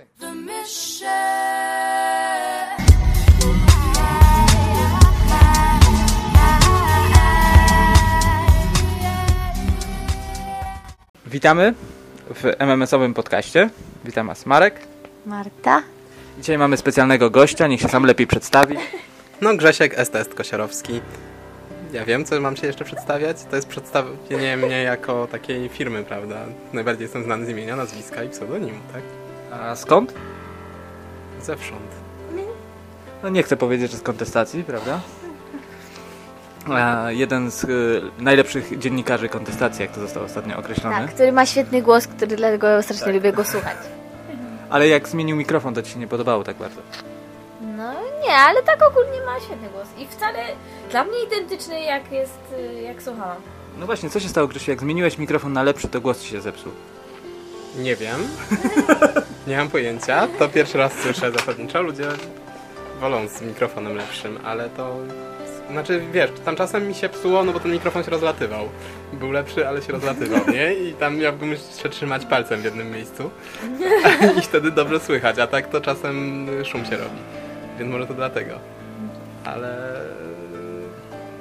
The mission. Witamy w MMS-owym podcaście. Witam Was Marek. Marta? Dzisiaj mamy specjalnego gościa, niech się sam lepiej przedstawi. No Grzesiek, Estest Kosiarowski. Ja wiem, co mam się jeszcze przedstawiać. To jest przedstawienie mnie jako takiej firmy, prawda? Najbardziej jestem znany z imienia, nazwiska i pseudonimu, tak? A skąd? Zewsząd. No nie chcę powiedzieć, że z kontestacji, prawda? A jeden z y, najlepszych dziennikarzy kontestacji, jak to zostało ostatnio określone. Tak, który ma świetny głos, który dlatego strasznie lubię go słuchać. Ale jak zmienił mikrofon, to Ci się nie podobało tak bardzo. No nie, ale tak ogólnie ma świetny głos. I wcale dla mnie identyczny jak jest, y, jak słuchałam. No właśnie, co się stało, Grzesiu? Jak zmieniłeś mikrofon na lepszy, to głos Ci się zepsuł. Nie wiem. Nie mam pojęcia. To pierwszy raz słyszę zasadniczo. Ludzie wolą z mikrofonem lepszym, ale to... Znaczy, wiesz, tam czasem mi się psuło, no bo ten mikrofon się rozlatywał. Był lepszy, ale się rozlatywał, nie? I tam miałbym jeszcze trzymać palcem w jednym miejscu. I wtedy dobrze słychać, a tak to czasem szum się robi. Więc może to dlatego. Ale...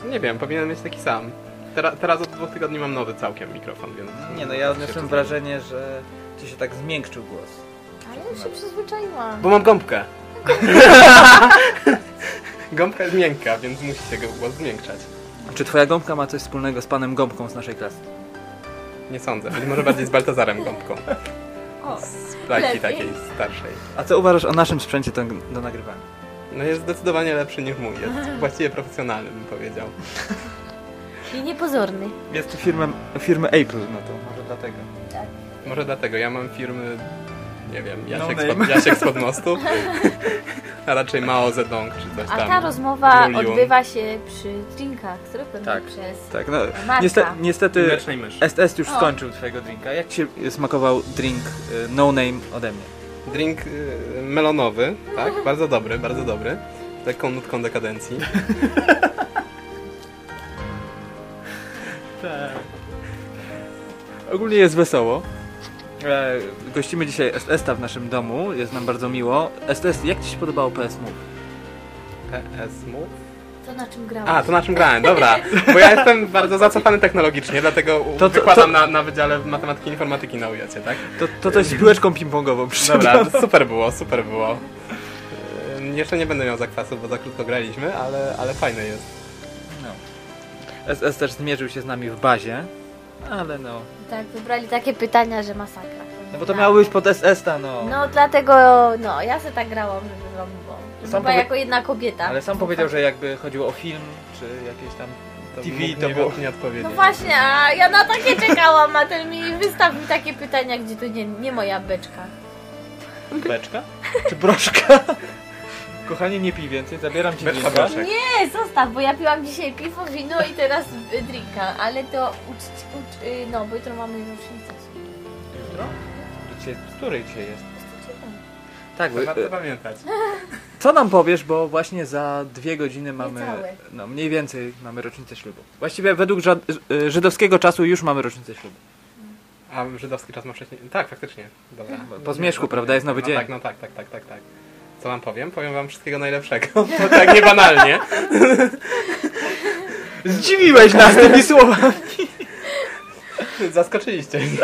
Nie wiem, powinien mieć taki sam. Teraz, teraz od dwóch tygodni mam nowy całkiem mikrofon, więc... Nie no, ja odniosłem wrażenie, że Ci się tak zmiękczył głos. Ale już się przyzwyczaiłam. Bo mam gąbkę. Gąbka jest miękka, więc musi się go głos zmiękczać. Czy Twoja gąbka ma coś wspólnego z panem Gąbką z naszej klasy? Nie sądzę, być może bardziej z Baltazarem gąbką. O, Z lepiej. takiej starszej. A co uważasz o naszym sprzęcie do, do nagrywania? No jest zdecydowanie lepszy niż mój. Jest właściwie profesjonalny, bym powiedział. I niepozorny. Jest to firmy, firmy Apple, no to może dlatego. Może dlatego. Ja mam firmy, nie wiem, Jasiek, No spod. Jasiek spod mostu, a raczej Mao Zedong czy coś A tam. ta rozmowa Julium. odbywa się przy drinkach zrobionych Tak. przez Tak, no Marka. niestety, niestety. STS już O. skończył twojego drinka. Jak Ci smakował drink y, no name ode mnie? Drink y, melonowy, tak? Bardzo dobry, bardzo dobry. Z Lekką nutką dekadencji. Tak. Ogólnie jest wesoło. E, gościmy dzisiaj STS w naszym domu, jest nam bardzo miło. STS, jak Ci się podobało PS Move? PS Move? to na czym grałam. A, to na czym grałem, dobra. Bo ja jestem bardzo zacofany technologicznie, dlatego to- wykładam to- Na, na Wydziale Matematyki i Informatyki na UJ, tak? To, to coś z piłeczką ping-pongową Dobra, to super było, super było. Jeszcze nie będę miał zakwasów, bo za krótko graliśmy, ale, ale fajne jest. No. STS też zmierzył się z nami w bazie, ale no... Tak, wybrali takie pytania, że masakra. No bo to miało być pod SS no. No dlatego, no, ja se tak grałam, żeby wam było. Sam Chyba powie- jako jedna kobieta. Ale sam powiedział, że jakby chodziło o film, czy jakieś tam TV, to było... nie odpowiedzieć. No właśnie, a ja na takie czekałam, a ten mi wystawił takie pytania, gdzie to nie, nie moja beczka. Beczka? Czy broszka? Kochanie, nie pij więcej, zabieram ci drinka. Nie, zostaw, bo ja piłam dzisiaj piwo, wino i teraz y, drinka, ale to ucz, ucz, y, no, bo jutro mamy rocznicę. Jutro? Dzisiaj, z której dzisiaj jest? Tak, To bo, warto e, pamiętać. co nam powiesz, bo właśnie za dwie godziny mamy, Niecałe. no mniej więcej mamy rocznicę ślubu. Właściwie według ża- y, żydowskiego czasu już mamy rocznicę ślubu. A żydowski czas ma wcześniej. Tak, faktycznie. Dobra. Po zmierzchu, prawda, jest nowy no dzień. Tak, no tak, tak, tak, tak, tak. Co wam powiem? Powiem wam wszystkiego najlepszego. To tak nie banalnie. Zdziwiłeś nas tymi słowami! Zaskoczyliście mnie.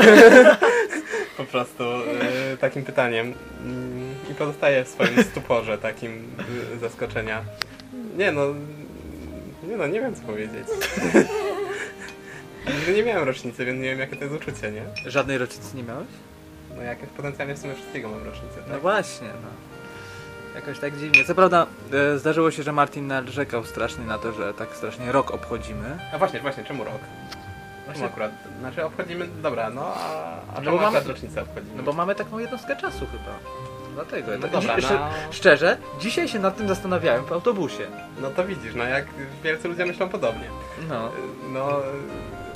Po prostu e, takim pytaniem. Mm, I pozostaję w swoim stuporze takim e, zaskoczenia. Nie no. Nie no, nie wiem co powiedzieć. Nigdy nie miałem rocznicy, więc nie wiem jakie to jest uczucie, nie? Żadnej rocznicy nie miałeś? No jakoś potencjalnie w sumie wszystkiego mam rocznicę, No tak? właśnie, no. Jakoś tak dziwnie. Co prawda e, zdarzyło się, że Martin narzekał strasznie na to, że tak strasznie rok obchodzimy. A właśnie, właśnie, czemu rok? Właśnie, akurat? Znaczy obchodzimy, dobra, no a, a No czemu bo mamy- rocznicę obchodzimy? no bo mamy taką jednostkę czasu chyba. Dlatego. No tak, dobra, szczerze, no. szczerze, dzisiaj się nad tym zastanawiałem w autobusie. No to widzisz, no jak wielcy ludzie myślą podobnie. No. No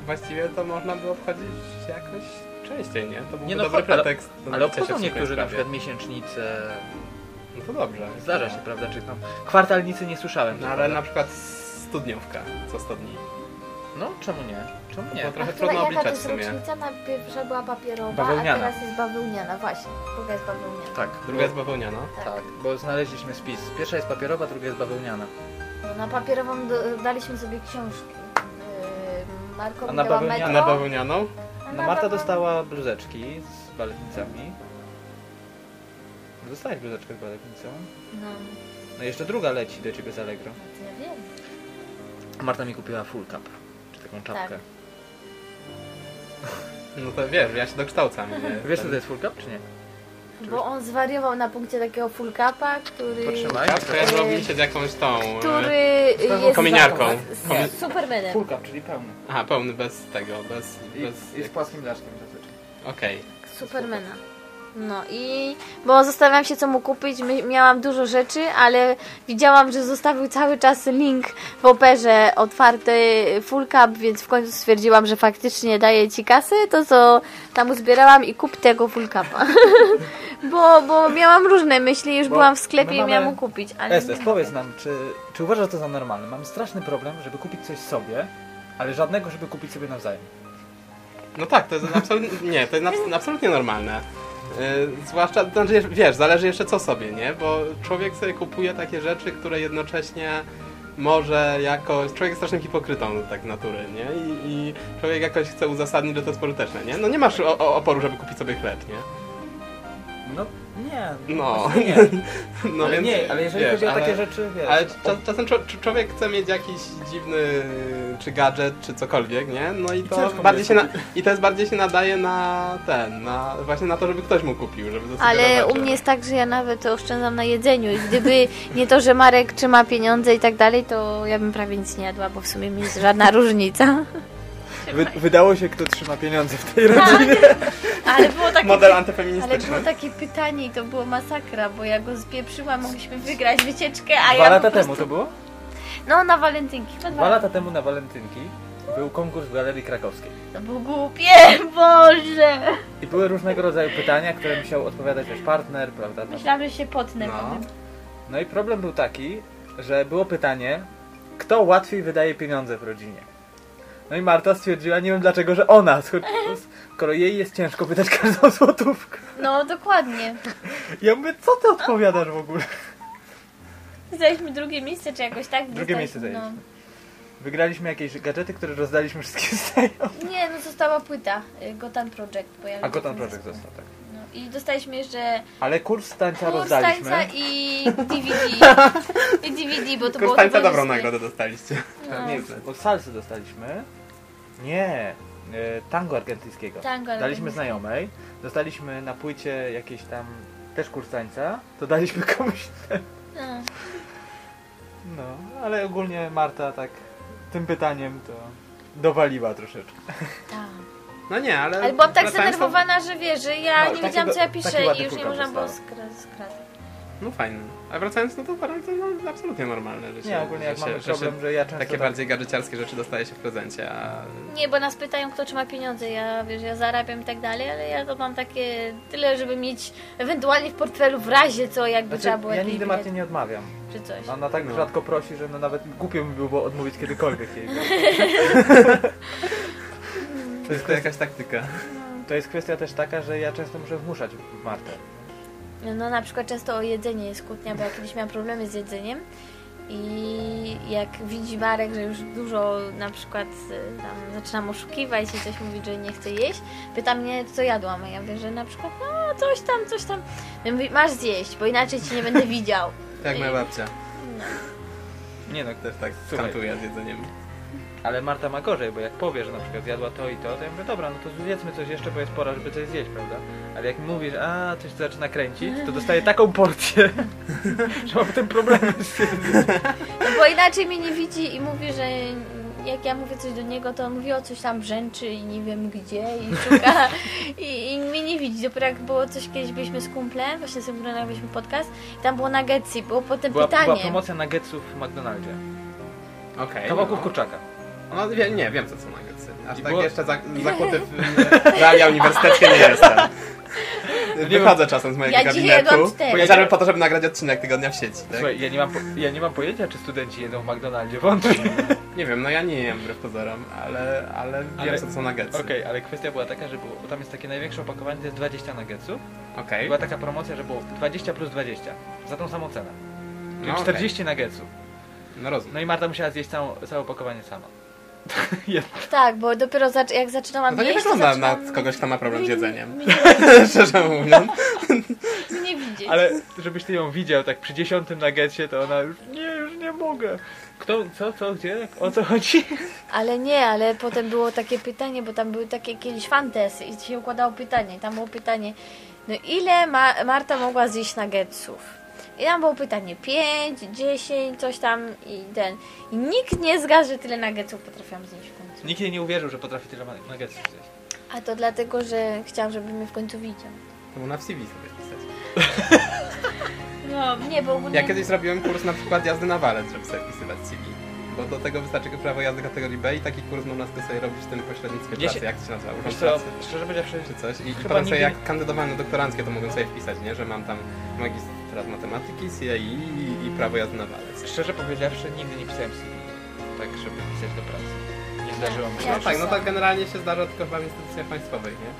właściwie to można by obchodzić jakoś częściej, nie? To byłby Nie no, dobry ale- pretekst Ale się obchodzą niektórzy swojej na sprawie. przykład miesięcznicę. No to dobrze. Zdarza się, prawda, czy tam. Kwartalnicy nie słyszałem. No ale na przykład studniówka, co 100 dni. No, czemu nie? Czemu nie? Bo trochę trudno obliczać w jest sumie. rocznica? Najpierw była papierowa, Bawełniana. a teraz jest bawełniana, właśnie. Druga jest bawełniana. Tak, Druga jest bawełniana. Tak, bo znaleźliśmy spis. Pierwsza jest papierowa, druga jest bawełniana. No, na papierową do, daliśmy sobie książki. Yy, Marko A na dała bawełnianą? A metro. na bawełnianą? a No na Marta dostała bluzeczki z baletnicami. Dostałeś bluzeczkę z baletnicą? No, No i jeszcze druga leci do ciebie z Allegro. no to ja wiem. Marta mi kupiła full cap, czy taką czapkę. Tak. No to wiesz, ja się dokształcam. Nie? Wiesz co to jest full cap, czy nie? Bo on zwariował na punkcie takiego full capa, który... Potrzymaj. Tak, to ja zrobił się z jakąś tą... e, Który jest kominiarką. z, Komi- z Supermanem. Full cap, czyli pełny. Aha, pełny bez tego, bez... I, bez... i z płaskim daszkiem zazwyczaj. Okej. Supermana. No i bo zastanawiam się co mu kupić, My, miałam dużo rzeczy, ale widziałam, że zostawił cały czas link w operze otwarty full cup, więc w końcu stwierdziłam, że faktycznie daję ci kasę, to co tam uzbierałam i kup tego full cupa. bo, bo miałam różne myśli, już Bo byłam w sklepie i miałam mu kupić, ale Estes, nie powiedz nam, czy, czy uważasz to za normalne? Mam straszny problem, żeby kupić coś sobie, ale żadnego, żeby kupić sobie nawzajem. No tak, to jest absolutnie... Nie, to jest abs- absolutnie normalne. Yy, zwłaszcza, to znaczy, wiesz, zależy jeszcze co sobie, nie? Bo człowiek sobie kupuje takie rzeczy, które jednocześnie może jakoś... Człowiek jest strasznym hipokrytą tak natury, nie? I, I człowiek jakoś chce uzasadnić, że to jest pożyteczne, nie? No nie masz o, o, oporu, żeby kupić sobie chleb, nie? No nie. No. właśnie nie. No ale więc, nie, ale jeżeli wiesz, chodzi o ale- takie rzeczy, wiesz, Ale cza, czasem czo- człowiek chce mieć jakiś dziwny czy gadżet, czy cokolwiek, nie? No i to ciężko bardziej się na, i to jest bardziej się nadaje na ten, na właśnie na to, żeby ktoś mu kupił, żeby Ale zasugerować, u że- mnie jest tak, że ja nawet oszczędzam na jedzeniu i gdyby nie to, że Marek trzyma pieniądze i tak dalej, to ja bym prawie nic nie jadła, bo w sumie mi jest żadna różnica. Wy, wydało się, kto trzyma pieniądze w tej rodzinie. Ale było takie, model ale antyfeministyczny. było takie pytanie i to było masakra, bo ja go spieprzyłam, mogliśmy wygrać wycieczkę, a Dwa ja lata po prostu... temu to było? No na walentynki, chyba Dwa lata temu na walentynki był konkurs w Galerii Krakowskiej. To było głupie, Boże! I były różnego rodzaju pytania, które musiał odpowiadać też partner, prawda? Tam. Myślałam, że się potnę No. potem. No i problem był taki, że było pytanie, kto łatwiej wydaje pieniądze w rodzinie. No i Marta stwierdziła, nie wiem dlaczego, że ona, skoro- jej jest ciężko wydać każdą złotówkę. No dokładnie. Ja mówię, co ty odpowiadasz w ogóle? Zajęliśmy drugie miejsce, czy jakoś tak? Drugie miejsce zajęliśmy. Wygraliśmy jakieś gadżety, które rozdaliśmy wszystkim znajomym. No. Nie, no została płyta, y, Gotan Project. Bo ja A Gotan Project został, tak. No, I dostaliśmy jeszcze Ale kurs tańca kurs rozdaliśmy. tańca i DVD. I DVD, bo to było Kostańca dobrą towarzyskie. nagrodę dostaliście. No. Nie, bo salsy dostaliśmy. Nie, e, tango argentyńskiego. Tango Daliśmy argentyńskie. znajomej, dostaliśmy na płycie jakieś tam też kurs tańca, to daliśmy komuś No. No, ale ogólnie Marta tak tym pytaniem to dowaliła troszeczkę. Tak. No nie, ale... Ale byłam tak wracając do- zdenerwowana, że wiesz, że ja No, nie wiedziałam co ja taki piszę ładny i już nie można było skra-. No fajne. A wracając, no to to no, absolutnie normalne, że się, Nie, ogólnie jak że mamy się, że problem, się że ja często takie tak, bardziej gadżeciarskie rzeczy dostaje się w prezencie, a... Nie, bo nas pytają, kto trzyma pieniądze. Ja wiesz, ja zarabiam i tak dalej, ale ja to mam takie tyle, żeby mieć ewentualnie w portfelu w razie co, jakby trzeba znaczy, było ja nigdy Marcie nie odmawiam. czy coś. Ona tak No. rzadko prosi, że no nawet głupio mi było odmówić kiedykolwiek jej. To jest to jakaś taktyka. To jest kwestia też taka, że ja często muszę wmuszać w Martę. No na przykład często o jedzenie jest kłótnia, bo ja kiedyś miałam problemy z jedzeniem i jak widzi Marek, że już dużo na przykład y, tam zaczynam oszukiwać i coś mówić, że nie chce jeść, pyta mnie, co jadłam, a ja mówię, że na przykład no coś tam, coś tam. Ja mówię, masz zjeść, bo inaczej ci nie będę widział. Jak I- moja babcia. No. Nie no, Też tak kantuje z jedzeniem. Ale Marta ma gorzej, bo jak powie, że na przykład zjadła to i to, to ja mówię, dobra, no to zjedzmy coś jeszcze, bo jest pora, żeby coś zjeść, prawda? Ale jak mi mówisz, a coś zaczyna kręcić, to dostaję taką porcję, że mam potem problemy z. No bo inaczej mnie nie widzi i mówi, że jak ja mówię coś do niego, to on mówi o coś tam brzęczy i nie wiem gdzie i szuka i, i mnie nie widzi. Dopiero jak było coś, kiedyś byliśmy z kumplem, właśnie sobie nagraliśmy podcast i tam było nuggetsy, było potem Była, pytanie. była promocja nuggetsów w McDonaldzie. Okej. Kawałków no. kurczaka. No wie, nie, wiem co są nuggetsy. Aż I tak było- jeszcze za, zakuty w realia uniwersyteckie nie jestem. Wychodzę czasem z mojego Ja dzisiaj gabinetu, cztery. chociażby po to, żeby nagrać odcinek tygodnia w sieci. Tak? Słuchaj, ja nie, mam po, ja nie mam pojęcia, czy studenci jedzą w McDonaldzie, wątpię. Nie wiem, no ja nie jem wbrew pozorom, ale, ale wiem Ale- co to są nuggetsy. Okej, ale kwestia była taka, że było, bo tam jest takie największe opakowanie, to jest 20 nuggetsów. Okej. Była taka promocja, że było 20 plus 20, za tą samą cenę. Czyli No, okej. 40 nuggetsów. No rozumiem. No i Marta musiała zjeść całą, całe opakowanie sama. Tak, bo dopiero zac- jak zaczynałam No to nie jeść, wygląda zaczynałam na kogoś, kto ma problem z jedzeniem. Szczerze mówiąc. mnie widzieć. Ale żebyś ty ją widział, tak przy dziesiątym nuggetsie, to ona już nie, już nie mogę. Kto, co, co, gdzie, o co chodzi? Ale nie, ale potem było takie pytanie, bo tam były takie kiedyś fantasy i się układało pytanie. I tam było pytanie, no ile ma Marta mogła zjeść nuggetsów? I tam było pytanie 5, 10, coś tam i ten. I nikt nie zgadł, że tyle nuggetsów potrafiłam zjeść w końcu. Nikt jej nie uwierzył, że potrafi tyle nuggetsów zjeść. A to dlatego, że chciałam, żeby mnie w końcu widział. To na w CV sobie wpisać. No, nie, bo ogólnie... Ja kiedyś zrobiłem kurs na przykład jazdy na walec, żeby sobie wpisywać CV. Bo do tego wystarczy prawo jazdy kategorii B i taki kurs można sobie robić w tym pośrednictwie pracy, się- jak to się nazywa? Wiesz Urząd co, pracy. szczerze powiedziawszy, czy coś. I Chyba potem sobie nigdy jak kandydowałem na doktoranckie, to mogłem sobie wpisać, nie? Że mam tam magistrat matematyki, CIE i, i prawo jazdy na walec. szczerze powiedziawszy, nigdy nie pisałem CV, tak żeby pisać do pracy. Nie zdarzyło mi się. No tak, no tak generalnie się zdarza tylko chyba w instytucjach państwowych, nie?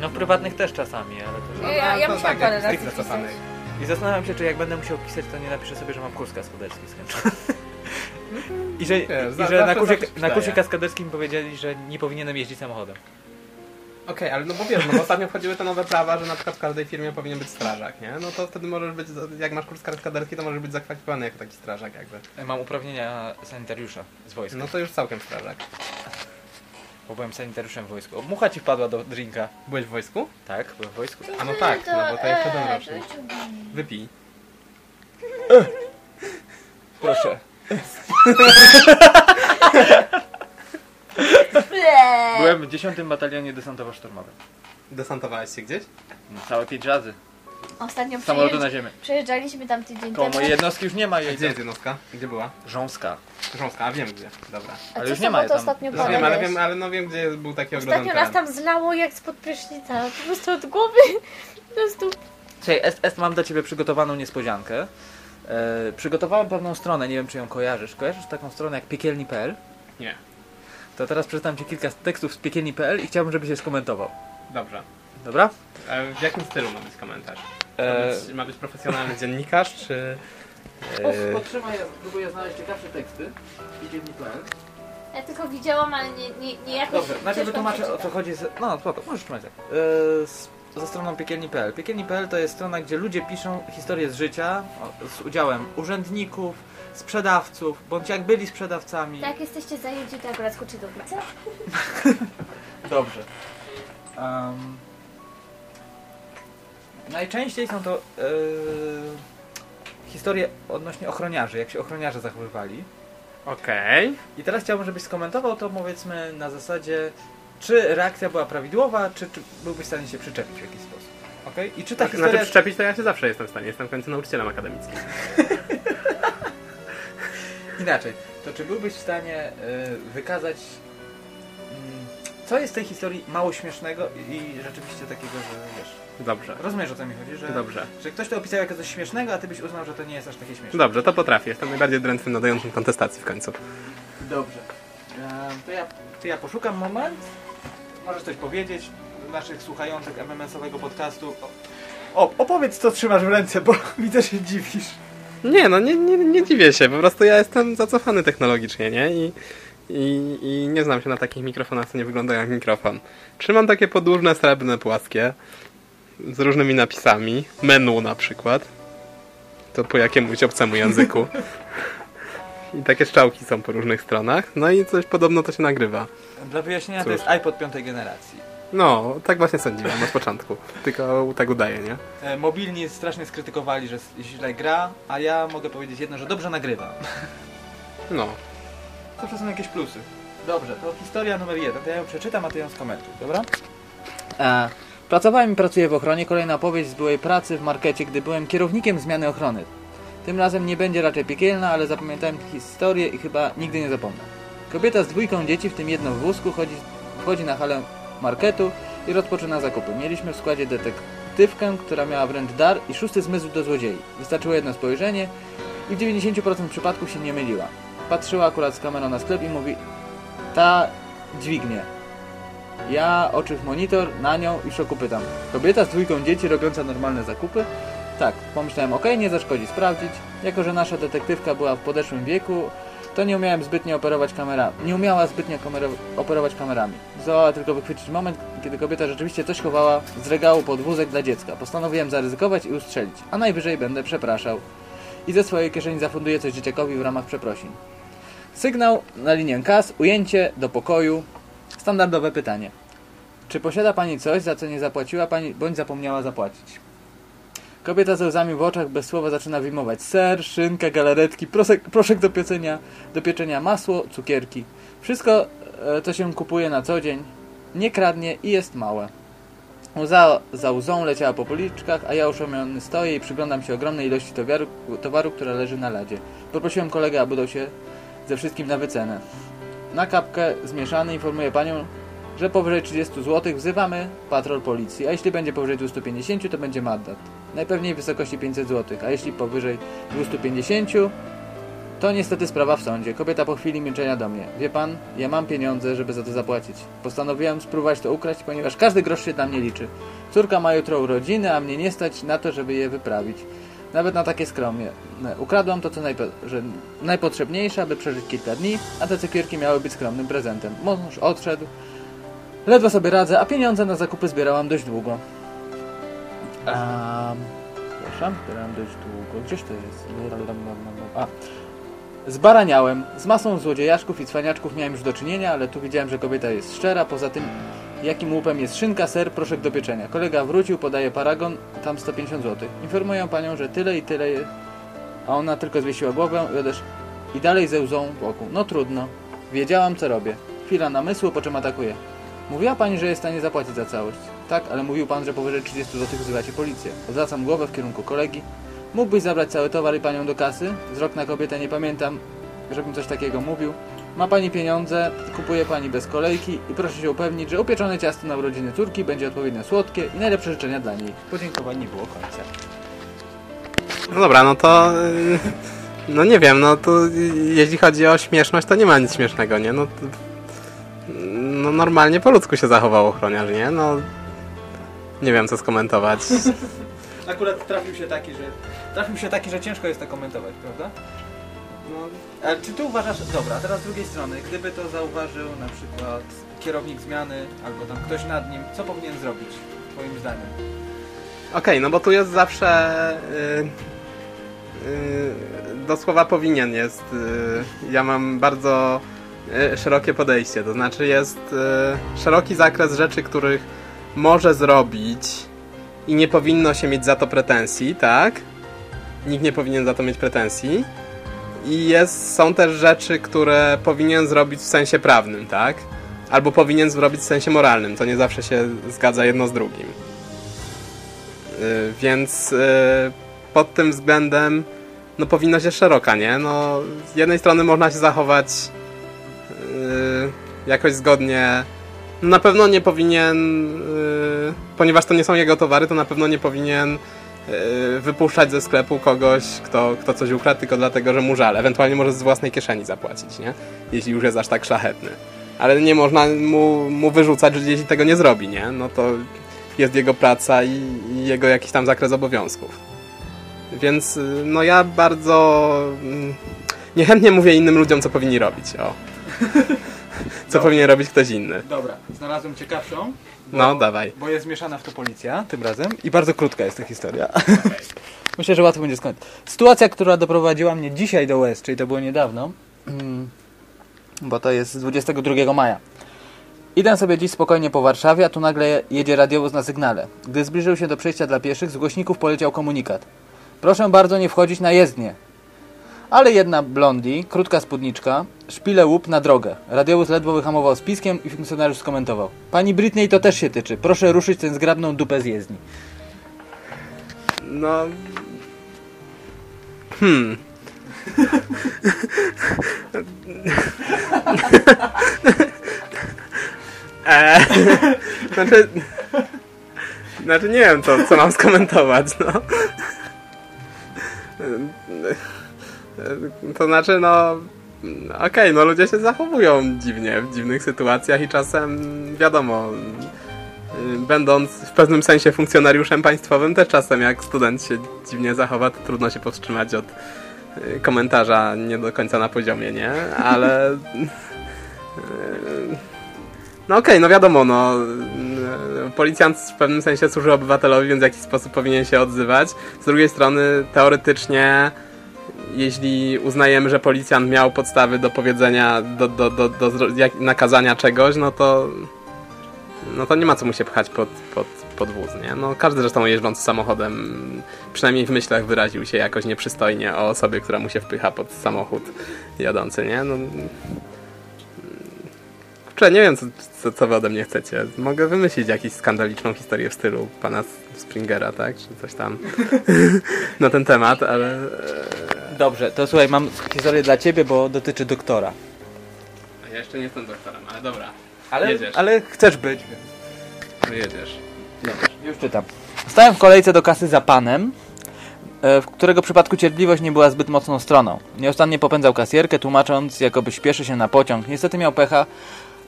No w prywatnych też czasami, ale to... No, Ja- ja to musiałam tak, parę jak razy stricte pisać. I zastanawiam się, czy jak będę musiał pisać, to nie napiszę sobie, że mam kurs kaskaderski skończony. I że, Wiesz, i za- że na, zawsze kursie, coś kursie kaskaderskim powiedzieli, że nie powinienem jeździć samochodem. Okej, ale no bo wiesz, no bo ostatnio wchodziły te nowe prawa, że na przykład w każdej firmie powinien być strażak, nie? No to wtedy możesz być, jak masz kurs kaskaderski, to możesz być zakwalifikowany jako taki strażak jakby. Mam uprawnienia sanitariusza z wojska, No to już całkiem strażak. bo byłem sanitariuszem w wojsku. O, mucha ci wpadła do drinka. Byłeś w wojsku? Tak, byłem w wojsku. A no tak, no bo to jeszcze ten e. Wypij. Proszę. Byłem w 10 batalionie desantowo-szturmowym. Desantowałeś się gdzieś? No, całe pięć razy. Ostatnio samolotu na ziemię. przejeżdżaliśmy tam tydzień Koło temu. mojej jednostki już nie ma A jej. gdzie jest jednostka? Gdzie była? Rząska. Grząska, a wiem gdzie. Dobra. A Ale co już nie ma sobotę tam. ostatnio No wiem, ale wiem, ale no wiem gdzie był taki ogrodzony Ostatnio nas teren. tam zlało jak spod prysznica. Po prostu od głowy. Po prostu. Słuchaj, est, est, mam dla ciebie przygotowaną niespodziankę. E, przygotowałem pewną stronę, nie wiem czy ją kojarzysz. Kojarzysz taką stronę jak piekielni.pl? Nie. To teraz przeczytam ci kilka tekstów z piekielni.pl i chciałbym, żebyś je skomentował. Dobrze. Dobra? A w jakim stylu ma być komentarz? Ma E, być, ma być profesjonalny dziennikarz, czy... e, Potrzymaj, ja próbuję znaleźć ciekawsze teksty. Piekielni.pl Ja tylko widziałam, ale nie, nie, nie jakoś. Dobrze, najpierw wytłumaczę o co chodzi z... No, spoko, możesz trzymać tak. E, z, ze stroną piekielni.pl. Piekielni.pl to jest strona, gdzie ludzie piszą historie z życia o, z udziałem urzędników, sprzedawców, bądź jak byli sprzedawcami. Tak, jak jesteście zajęci, to akurat skoczy do pracy. Dobrze. Em, najczęściej są to e, historie odnośnie ochroniarzy, jak się ochroniarze zachowywali. Okej. I teraz chciałbym, żebyś skomentował to powiedzmy na zasadzie, czy reakcja była prawidłowa, czy, czy byłbyś w stanie się przyczepić w jakiś sposób. Okej? I czy ta Tak, historia... znaczy przyczepić to ja się zawsze jestem w stanie, jestem w końcu nauczycielem akademickim. Inaczej, to czy byłbyś w stanie e, wykazać, mm, co jest w tej historii mało śmiesznego i rzeczywiście takiego, że wiesz... Dobrze. Rozumiesz o co mi chodzi, że... Dobrze. Że ktoś to opisał jako coś śmiesznego, a ty byś uznał, że to nie jest aż takie śmieszne. Dobrze, to potrafię. Jestem najbardziej drętwym nadającym kontestacji w końcu. Dobrze. To, ja, to ja poszukam moment. Możesz coś powiedzieć do naszych słuchających MMS-owego podcastu. O, opowiedz co trzymasz w ręce, bo widzę, że dziwisz. Nie, no nie, nie, nie dziwię się, po prostu ja jestem zacofany technologicznie, nie? I, i, I nie znam się na takich mikrofonach, co nie wyglądają jak mikrofon. Trzymam takie podłużne, srebrne, płaskie, z różnymi napisami. Menu na przykład. To po jakiemuś obcemu języku. I takie strzałki są po różnych stronach. No i coś podobno to się nagrywa. Dla wyjaśnienia to Cóż. jest iPod piątej generacji. No, tak właśnie sądziłem od początku. Tylko tak udaje, nie? E, mobilni strasznie skrytykowali, że źle gra, a ja mogę powiedzieć jedno, że dobrze nagrywa. No. Zawsze są jakieś plusy. Dobrze, to historia numer jeden. To ja ją przeczytam, a ty ją skomentuj, dobra? E, pracowałem i pracuję w ochronie. Kolejna opowieść z byłej pracy w markecie, gdy byłem kierownikiem zmiany ochrony. Tym razem nie będzie raczej piekielna, ale zapamiętałem historię i chyba nigdy nie zapomnę. Kobieta z dwójką dzieci, w tym jedno w wózku, chodzi, wchodzi na halę marketu i rozpoczyna zakupy. Mieliśmy w składzie detektywkę, która miała wręcz dar i szósty zmysł do złodziei. Wystarczyło jedno spojrzenie i w 90% przypadków się nie myliła. Patrzyła akurat z kamerą na sklep i mówi ta dźwignie. Ja oczy w monitor, na nią i w szoku pytam. Kobieta z dwójką dzieci robiąca normalne zakupy? Tak, pomyślałem, okej, nie zaszkodzi sprawdzić. Jako, że nasza detektywka była w podeszłym wieku, to nie umiałem zbytnio operować kamerami. Nie umiała zbytnio operować kamerami. Zdołała tylko wychwycić moment, kiedy kobieta rzeczywiście coś chowała z regału pod wózek dla dziecka. Postanowiłem zaryzykować i ustrzelić, a najwyżej będę przepraszał. I ze swojej kieszeni zafunduję coś dzieciakowi w ramach przeprosin. Sygnał na linię kas, ujęcie do pokoju. Standardowe pytanie. Czy posiada Pani coś, za co nie zapłaciła Pani, bądź zapomniała zapłacić? Kobieta ze łzami w oczach bez słowa zaczyna wyjmować ser, szynkę, galaretki, prosek, proszek do pieczenia, do pieczenia masło, cukierki. Wszystko, e, co się kupuje na co dzień, nie kradnie i jest małe. Łza za łzą leciała po policzkach, a ja oszołomiony stoję i przyglądam się ogromnej ilości towaru, towaru, która leży na ladzie. Poprosiłem kolegę, aby dał się ze wszystkim na wycenę. Na kapkę zmieszany informuję panią, że powyżej 30 zł wzywamy patrol policji, a jeśli będzie powyżej 250 to będzie mandat. Najpewniej w wysokości 500 zł, a jeśli powyżej 250 to niestety sprawa w sądzie. Kobieta po chwili milczenia do mnie. Wie pan, ja mam pieniądze, żeby za to zapłacić. Postanowiłem spróbować to ukraść, ponieważ każdy grosz się dla mnie liczy. Córka ma jutro urodziny, a mnie nie stać na to, żeby je wyprawić. Nawet na takie skromnie. Ukradłam to, co najpo, najpotrzebniejsze, aby przeżyć kilka dni, a te cukierki miały być skromnym prezentem. Mąż odszedł. Ledwo sobie radzę, a pieniądze na zakupy zbierałam dość długo. Um, przepraszam, zbierałam dość długo. Gdzież to jest? A. Zbaraniałem. Z masą złodziejaszków i cwaniaczków miałem już do czynienia, ale tu widziałem, że kobieta jest szczera. Poza tym, jakim łupem jest szynka, ser, proszek do pieczenia. Kolega wrócił, podaje paragon, tam 150 zł. Informuję panią, że tyle i tyle, a ona tylko zwiesiła głowę i odesz... I dalej ze łzą wokół. No trudno. Wiedziałam, co robię. Chwila namysłu, po czym atakuję. Mówiła pani, że jest w stanie zapłacić za całość. Tak, ale mówił pan, że powyżej 30 zł wzywacie policję. Odwracam głowę w kierunku kolegi. Mógłbyś zabrać cały towar i panią do kasy? Wzrok na kobietę nie pamiętam, żebym coś takiego mówił. Ma pani pieniądze, kupuje pani bez kolejki i proszę się upewnić, że upieczone ciasto na urodziny córki będzie odpowiednio słodkie i najlepsze życzenia dla niej. Podziękowań nie było końca. No dobra, no to... y, No nie wiem, no to y, jeśli chodzi o śmieszność, to nie ma nic śmiesznego, nie? No, no normalnie po ludzku się zachował ochroniarz, nie? No... Nie wiem, co skomentować. Akurat trafił się taki, że trafił się taki, że ciężko jest to komentować, prawda? No, ale czy ty uważasz, dobra, a teraz z drugiej strony, gdyby to zauważył na przykład kierownik zmiany albo tam ktoś nad nim, co powinien zrobić, twoim zdaniem? Okej, no bo tu jest zawsze... y, y, do słowa powinien jest. y, ja mam bardzo szerokie podejście, to znaczy jest y, szeroki zakres rzeczy, których może zrobić i nie powinno się mieć za to pretensji, tak? Nikt nie powinien za to mieć pretensji. I jest, są też rzeczy, które powinien zrobić w sensie prawnym, tak? Albo powinien zrobić w sensie moralnym. To nie zawsze się zgadza jedno z drugim. Y, Więc pod tym względem no powinno się szeroka, nie? No z jednej strony można się zachować jakoś zgodnie. No, na pewno nie powinien, y, ponieważ to nie są jego towary, to na pewno nie powinien y, wypuszczać ze sklepu kogoś, kto, kto coś ukradł tylko dlatego, że mu żal. Ewentualnie może z własnej kieszeni zapłacić, nie? Jeśli już jest aż tak szlachetny. Ale nie można mu, mu wyrzucać, że jeśli tego nie zrobi, nie? No to jest jego praca i, i jego jakiś tam zakres obowiązków. Więc y, no ja bardzo mm, niechętnie mówię innym ludziom, co powinni robić. O. Co powinien robić ktoś inny. Dobra, znalazłem ciekawszą. Bo, No, dawaj. Bo jest zmieszana w to policja tym razem i bardzo krótka jest ta historia. Myślę, że łatwo będzie skończyć. Sytuacja, która doprowadziła mnie dzisiaj do łez, czyli to było niedawno, mm, bo to jest z 22 maja. Idę sobie dziś spokojnie po Warszawie, a tu nagle jedzie radiowóz na sygnale. Gdy zbliżył się do przejścia dla pieszych, z głośników poleciał komunikat. Proszę bardzo nie wchodzić na jezdnię. Ale jedna blondi, krótka spódniczka, szpile łup na drogę. Radiowóz ledwo wyhamował z piskiem i funkcjonariusz skomentował. Pani Britney to też się tyczy. Proszę ruszyć tę zgrabną dupę z jezdni. No. Hmm. Eee, znaczy, znaczy nie wiem, co, co mam skomentować, no. To znaczy, no, okej, no ludzie się zachowują dziwnie w dziwnych sytuacjach i czasem, wiadomo, będąc w pewnym sensie funkcjonariuszem państwowym, też czasem jak student się dziwnie zachowa, to trudno się powstrzymać od y, komentarza nie do końca na poziomie, nie? Ale... y, No okej, no wiadomo, no y, policjant w pewnym sensie służy obywatelowi, więc w jakiś sposób powinien się odzywać. Z drugiej strony, teoretycznie, jeśli uznajemy, że policjant miał podstawy do powiedzenia, do, do, do, do, nakazania czegoś, no to no to nie ma co mu się pchać pod, pod, pod wóz, nie? No każdy zresztą jeżdżący samochodem, przynajmniej w myślach wyraził się jakoś nieprzystojnie o osobie, która mu się wpycha pod samochód jadący, nie? No... Kurczę, nie wiem, co, co, co wy ode mnie chcecie. Mogę wymyślić jakąś skandaliczną historię w stylu pana Springera, tak? Czy coś tam na ten temat, ale... Dobrze, to słuchaj, mam historię dla ciebie, bo dotyczy doktora. Ja jeszcze nie jestem doktorem, ale dobra. Ale, Jedziesz. ale chcesz być. Jedziesz. Już czytam. Stałem w kolejce do kasy za panem, e, w którego przypadku cierpliwość nie była zbyt mocną stroną. Nieustannie popędzał kasjerkę, tłumacząc, jakoby śpieszy się na pociąg. Niestety miał pecha,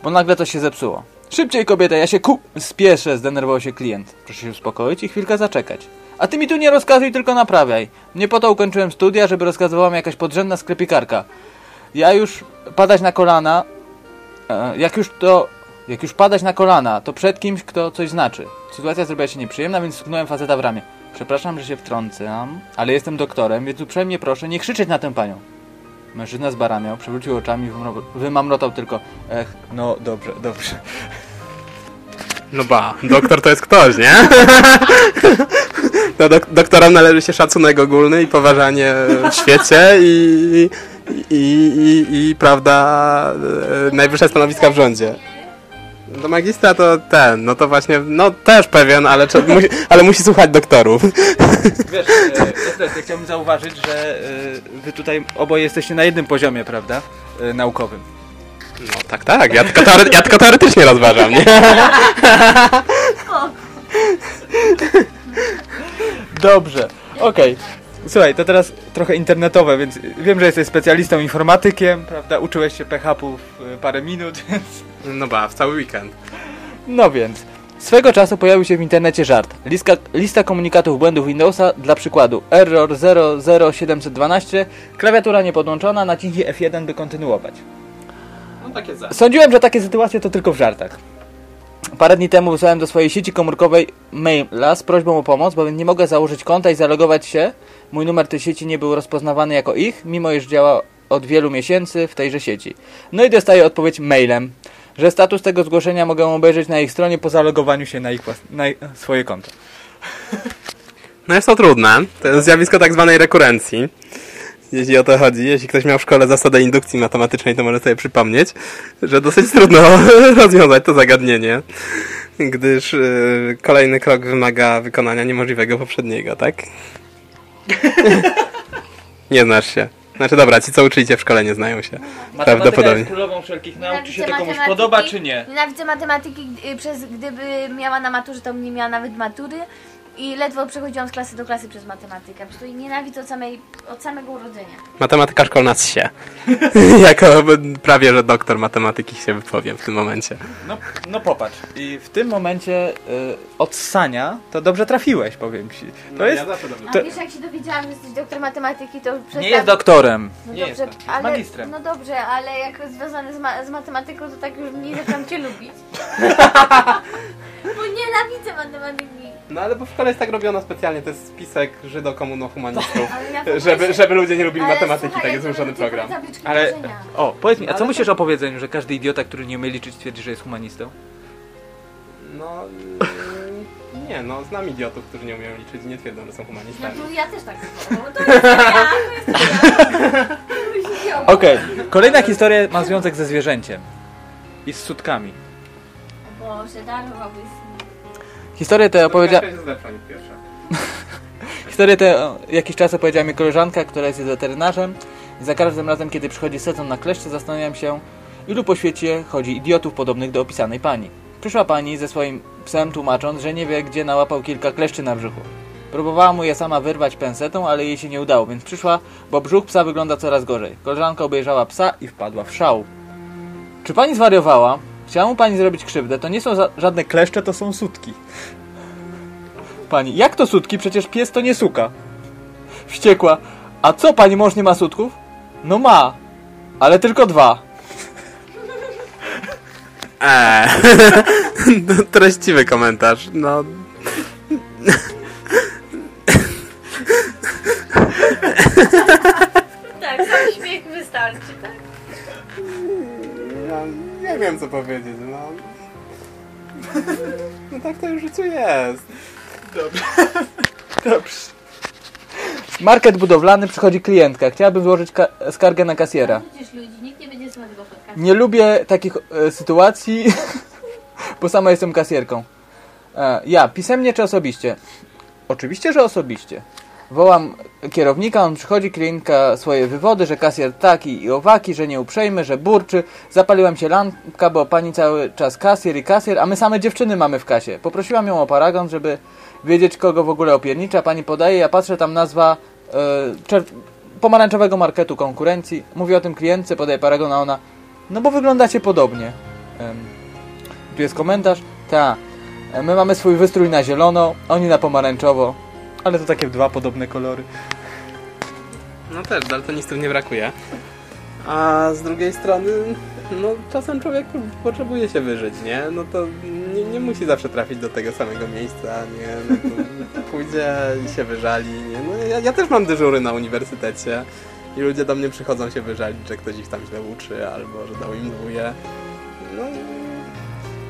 bo nagle coś się zepsuło. Szybciej kobieta, ja się ku... spieszę, zdenerwował się klient. Proszę się uspokoić i chwilkę zaczekać. A ty mi tu nie rozkazuj, tylko naprawiaj. Nie po to ukończyłem studia, żeby rozkazywała mi jakaś podrzędna sklepikarka. Ja już padać na kolana, E, Jak już to. Jak już padać na kolana, to przed kimś, kto coś znaczy. Sytuacja zrobiła się nieprzyjemna, więc stuknąłem faceta w ramię. Przepraszam, że się wtrącam, ale jestem doktorem, więc uprzejmie proszę nie krzyczeć na tę panią. Mężczyzna zbaramiał, przewrócił oczami, wymamrotał tylko. Ech, no dobrze, dobrze. No ba, doktor to jest ktoś, nie? No, dok doktorom należy się szacunek ogólny i poważanie w świecie i, i, i, i prawda, e, najwyższe stanowiska w rządzie. Do magistra to ten, no to właśnie, no też pewien, ale, trze- musi, ale musi słuchać doktorów. Wiesz, e, chciałbym zauważyć, że e, wy tutaj oboje jesteście na jednym poziomie, prawda? E, naukowym. No tak, tak, ja tylko, teore ja tylko teoretycznie rozważam, nie? Dobrze, okej. Słuchaj, to teraz trochę internetowe, więc wiem, że jesteś specjalistą informatykiem, prawda? Uczyłeś się PHP-ów e, parę minut, więc... No ba, w cały weekend. No więc, swego czasu pojawił się w internecie żart. Lista, lista komunikatów błędów Windowsa dla przykładu error 00712, klawiatura niepodłączona, naciśnij F1 by kontynuować. No takie za. Sądziłem, że takie sytuacje to tylko w żartach. Parę dni temu wysłałem do swojej sieci komórkowej maila z prośbą o pomoc, bowiem nie mogę założyć konta i zalogować się. Mój numer tej sieci nie był rozpoznawany jako ich, mimo iż działa od wielu miesięcy w tejże sieci. No i dostaję odpowiedź mailem, że status tego zgłoszenia mogę obejrzeć na ich stronie po zalogowaniu się na ich na swoje konto. No jest to trudne. To jest zjawisko tak zwanej rekurencji. Jeśli o to chodzi, jeśli ktoś miał w szkole zasadę indukcji matematycznej, to może sobie przypomnieć, że dosyć trudno rozwiązać to zagadnienie, gdyż yy, kolejny krok wymaga wykonania niemożliwego poprzedniego, tak? Nie znasz się. Znaczy dobra, ci co uczyliście w szkole nie znają się. Prawdopodobnie. królową wszelkich nauk, czy się to komuś matematyki. podoba, czy nie. Nienawidzę matematyki, gdy- przez, gdyby miała na maturze, to nie miała nawet matury. I ledwo przechodziłam z klasy do klasy przez matematykę. Po prostu jej nienawidzę od, samej, od samego urodzenia. Matematyka szkolna z się. jako prawie, że doktor matematyki się wypowiem w tym momencie. No, no popatrz, i w tym momencie y, od ssania to dobrze trafiłeś, powiem ci. To jest, A To- wiesz, jak się dowiedziałam, że jesteś doktor matematyki, to przez nie jest doktorem. No nie dobrze, jest doktorem, ale, magistrem. No dobrze, ale jak związany z, ma- z matematyką, to tak już mniej zaczęłam cię lubić. Bo nienawidzę matematyki. No ale bo w szkole jest tak robione specjalnie, to jest spisek żydokomunohumanistów. Ale ja to Żeby, żeby ludzie nie lubili Ale matematyki, słuchaj, tak jest to złożony program. tabliczki Ale, mnożenia. o, powiedz mi, a Ale co to- myślisz o powiedzeniu, że każdy idiota, który nie umie liczyć, twierdzi, że jest humanistą? No, mm, nie, no znam idiotów, którzy nie umieją liczyć i nie twierdzą, że są No humanistami. to ja też tak. To jest ja, to jest ja. Okej, kolejna historia ma związek ze zwierzęciem. I z sutkami. Boże, darowałbyś Historię tę opowiedziała... Historię tę jakiś czas opowiedziała mi koleżanka, która jest weterynarzem. I za każdym razem, kiedy przychodzi sezon na kleszcze, zastanawiam się, ilu po świecie chodzi idiotów podobnych do opisanej pani. Przyszła pani ze swoim psem tłumacząc, że nie wie gdzie nałapał kilka kleszczy na brzuchu. Próbowała mu je sama wyrwać pensetą, ale jej się nie udało, więc przyszła, bo brzuch psa wygląda coraz gorzej. Koleżanka obejrzała psa i wpadła w szał. Czy pani zwariowała? Chciała mu pani zrobić krzywdę. To nie są za- żadne kleszcze, to są sutki. Pani, jak to sutki? Przecież pies to nie suka. Wściekła. A co, pani mąż nie ma sutków? No ma, ale tylko dwa. Eee. No, Treściwy komentarz. No, Tak, sam śmiech wystarczy, tak? Nie wiem co powiedzieć, no. No tak to już w życiu jest. Dobrze. Market budowlany, przychodzi klientka. Chciałabym złożyć ka- skargę na kasjera. Widzisz ludzi, nikt nie będzie słuchał tego podcastu. Nie lubię takich e, sytuacji, bo sama jestem kasjerką. E, ja, pisemnie czy osobiście? Oczywiście, że osobiście. Wołam kierownika, on przychodzi, klientka swoje wywody, że kasjer taki i owaki, że nie uprzejmy, że burczy. Zapaliłam się lampka, bo pani cały czas kasjer i kasjer, a my same dziewczyny mamy w kasie. Poprosiłam ją o paragon, żeby wiedzieć kogo w ogóle opiernicza. Pani podaje, ja patrzę tam nazwa czer- pomarańczowego marketu konkurencji. Mówi o tym klientce, podaje paragon, a ona no bo wyglądacie podobnie. Tu jest komentarz. Ta. e, My mamy swój wystrój na zielono, oni na pomarańczowo. Ale to takie dwa podobne kolory. No też, daltonistów nie brakuje. A z drugiej strony, no czasem człowiek potrzebuje się wyżyć, nie? No to nie, nie musi zawsze trafić do tego samego miejsca, nie? No to pójdzie i się wyżali, nie? No ja, ja też mam dyżury na uniwersytecie i ludzie do mnie przychodzą się wyżalić, że ktoś ich tam źle uczy albo że dał im dwóje. No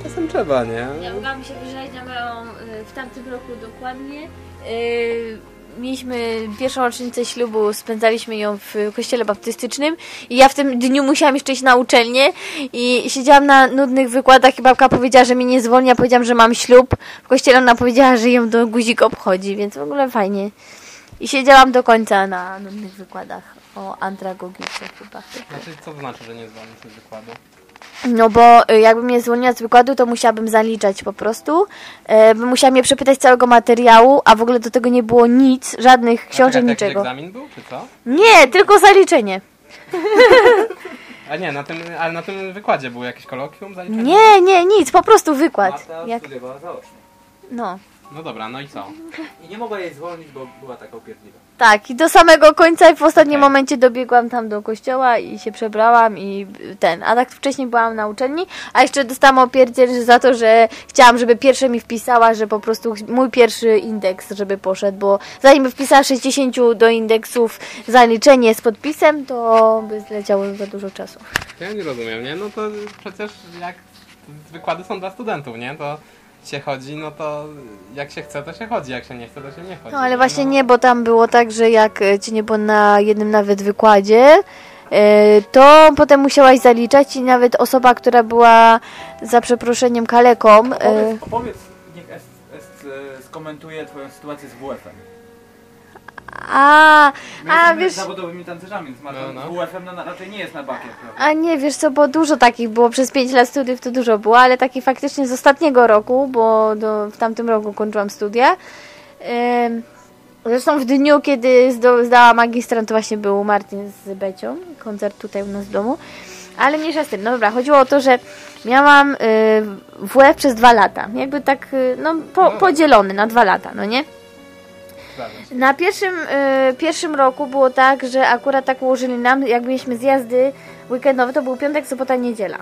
czasem trzeba, nie? Ja mogłam się wyżalić na moją, y, w tamtym roku dokładnie. Y, Mieliśmy pierwszą rocznicę ślubu, spędzaliśmy ją w kościele baptystycznym i ja w tym dniu musiałam jeszcze iść na uczelnię i siedziałam na nudnych wykładach i babka powiedziała, że mnie nie zwolni, ja powiedziałam, że mam ślub. W kościele ona powiedziała, że ją do guzik obchodzi, więc w ogóle fajnie. I siedziałam do końca na nudnych wykładach o andragogice chyba. Znaczy, co to znaczy, że nie zwolnisz z wykładu? No bo y, jakbym mnie zwolniła z wykładu, to musiałabym zaliczać po prostu. E, bym musiała mnie przepytać całego materiału, a w ogóle do tego nie było nic, żadnych książek, Jakiś niczego. egzamin był, czy co? Nie, tylko zaliczenie. A nie, na tym, ale na tym wykładzie było jakieś kolokwium zaliczone? Nie, nie, nic, po prostu wykład. Marta Jak, studiowała zaocznie. no. No dobra, no i co? I nie mogła jej zwolnić, bo była taka upierdliwa. Tak, i do samego końca i w ostatnim Okej. momencie dobiegłam tam do kościoła i się przebrałam i ten, a tak wcześniej byłam na uczelni, a jeszcze dostałam opierdziel za to, że chciałam, żeby pierwsze mi wpisała, że po prostu mój pierwszy indeks, żeby poszedł, bo zanim wpisała 60 do indeksów zaliczenie z podpisem, to by zleciało za dużo czasu. Ja nie rozumiem, nie? No to przecież jak wykłady są dla studentów, nie? To się chodzi, no to jak się chce, to się chodzi, jak się nie chce, to się nie chodzi. No ale właśnie nie, bo tam było tak, że jak e, cię nie było na jednym nawet wykładzie, e, to potem musiałaś zaliczać i nawet osoba, która była za przeproszeniem kaleką, e, Opowiedz, opowiedz niech S, S skomentuje twoją sytuację z WF-em. A, My a jesteśmy wiesz, zawodowymi tancerzami, więc Marta, No, no. WF-em no, raczej nie jest na bakier, prawda? a nie, wiesz co, bo dużo takich było, przez 5 lat studiów to dużo było, ale taki faktycznie z ostatniego roku, bo do, w tamtym roku kończyłam studia. Em, Zresztą w dniu, kiedy zdo, zdała magistrant, to właśnie był Martin z Becią, koncert tutaj u nas w domu. Ale mniejsza z tym, no dobra, chodziło o to, że miałam y, WF przez dwa lata. Jakby tak, y, no, po, podzielony na dwa lata, no nie? Na pierwszym, y, pierwszym roku było tak, że akurat tak ułożyli nam, jak mieliśmy zjazdy weekendowe, to był piątek, sobota, niedziela.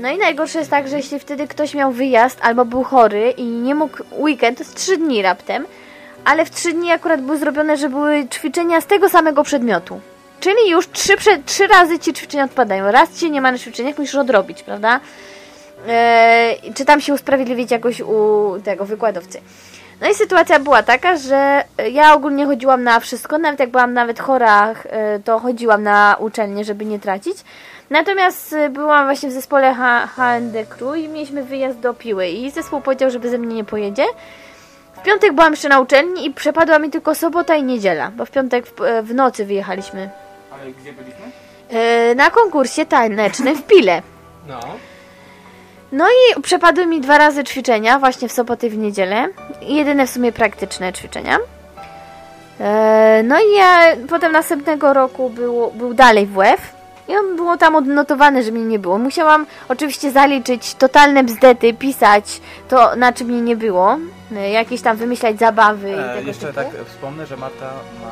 No i najgorsze jest tak, że jeśli wtedy ktoś miał wyjazd albo był chory i nie mógł weekend, to jest trzy dni raptem, ale w trzy dni akurat były zrobione, że były ćwiczenia z tego samego przedmiotu. Czyli już trzy, prze, trzy razy ci ćwiczenia odpadają. Raz ci nie ma na ćwiczeniach, musisz odrobić, prawda? Eee, czy tam się usprawiedliwić jakoś u tego wykładowcy. No i sytuacja była taka, że ja ogólnie chodziłam na wszystko, nawet jak byłam nawet chora, e, to chodziłam na uczelnię, żeby nie tracić. Natomiast e, byłam właśnie w zespole HND Crew i mieliśmy wyjazd do Piły i zespół powiedział, żeby ze mnie nie pojedzie. W piątek byłam jeszcze na uczelni i przepadła mi tylko sobota i niedziela, bo w piątek w, e, w nocy wyjechaliśmy Ale gdzie byliśmy? e, na konkursie tanecznym w Pile. No, No i przepadły mi dwa razy ćwiczenia, właśnie w sobotę i w niedzielę. Jedyne w sumie praktyczne ćwiczenia. E, No i ja potem następnego roku było, był dalej WF. I on było tam odnotowane, że mnie nie było. Musiałam oczywiście zaliczyć totalne bzdety, pisać to, na czym mnie nie było. E, Jakieś tam wymyślać zabawy i E, tego jeszcze typu. tak wspomnę, że Marta ma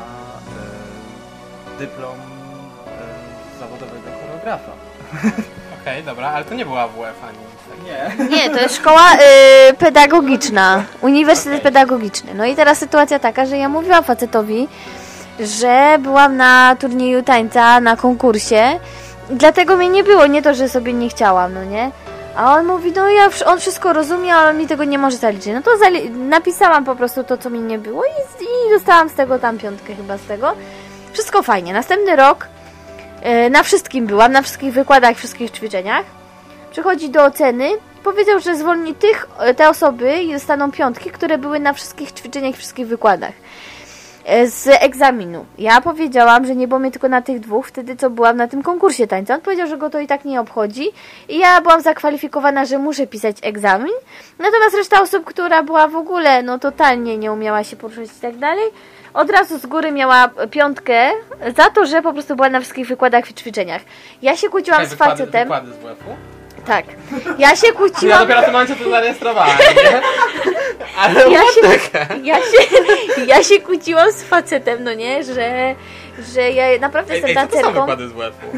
e, dyplom e, zawodowego choreografa. Okej, dobra, ale to nie była WF ani. Nie. To jest szkoła y, pedagogiczna, uniwersytet Okej. pedagogiczny. No i teraz sytuacja taka, że ja mówiłam facetowi, że byłam na turnieju tańca, na konkursie, dlatego mnie nie było, nie to, że sobie nie chciałam, no nie? A on mówi, no ja, on wszystko rozumie, ale on mi tego nie może zaliczyć. No to zali- napisałam po prostu to, co mi nie było i, i dostałam z tego tam piątkę chyba z tego. Wszystko fajnie. Następny rok y, na wszystkim byłam, na wszystkich wykładach, wszystkich ćwiczeniach przychodzi do oceny, powiedział, że zwolni tych, te osoby i dostaną piątki, które były na wszystkich ćwiczeniach, wszystkich wykładach e, z egzaminu. Ja powiedziałam, że nie było mnie tylko na tych dwóch, wtedy co byłam na tym konkursie tańca. On powiedział, że go to i tak nie obchodzi i ja byłam zakwalifikowana, że muszę pisać egzamin. Natomiast reszta osób, która była w ogóle, no totalnie nie umiała się poruszać i tak dalej, od razu z góry miała piątkę za to, że po prostu była na wszystkich wykładach i ćwiczeniach. Ja się kłóciłam z wykłady, facetem. wykłady z WF-u? Tak. Ja się Ja kłóciłam. dopiero w tym momencie to zarejestrowałem, nie? Ale Ja się, ja, się, ja się kłóciłam z facetem, no nie, że, że ja naprawdę Ej, jestem ej, co to tancerką. z WF-u?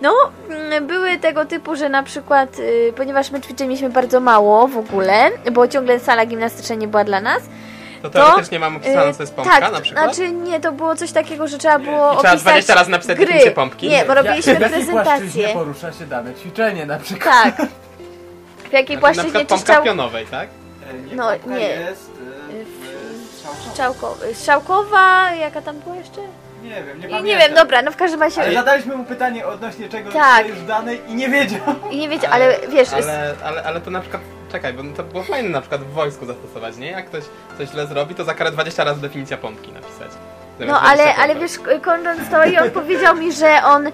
No, mm, były tego typu, że na przykład, y, ponieważ my ćwiczeń mieliśmy bardzo mało w ogóle, bo ciągle sala gimnastyczna nie była dla nas. To teoretycznie mam opisane, y, co jest pompka tak, na przykład? znaczy nie, to było coś takiego, że trzeba było I trzeba opisać 20 razy napisać gry. definicję pompki? Nie, bo robiliśmy w jakiej płaszczyźnie prezentację. porusza się dane ćwiczenie na przykład. Tak. W jakiej Znaczy, płaszczyźnie czy pompka strzał... pionowej, tak? E, No, nie. Jest, e, w strzałce. Strzałko... Strzałkowa, jaka tam była jeszcze? Nie wiem, nie Nie, pamiętam. nie wiem, dobra, no w każdym razie... Ale zadaliśmy mu pytanie odnośnie czego Tak. jest dane i nie wiedział. I nie wiecie, ale wiesz, Ale, ale, ale to na przykład, czekaj, bo to było fajne na przykład w wojsku zastosować, nie? Jak ktoś coś źle zrobi, to za karę 20 razy definicja pompki napisać. No ale, 20 ale wiesz, kończąc to i on powiedział mi, że on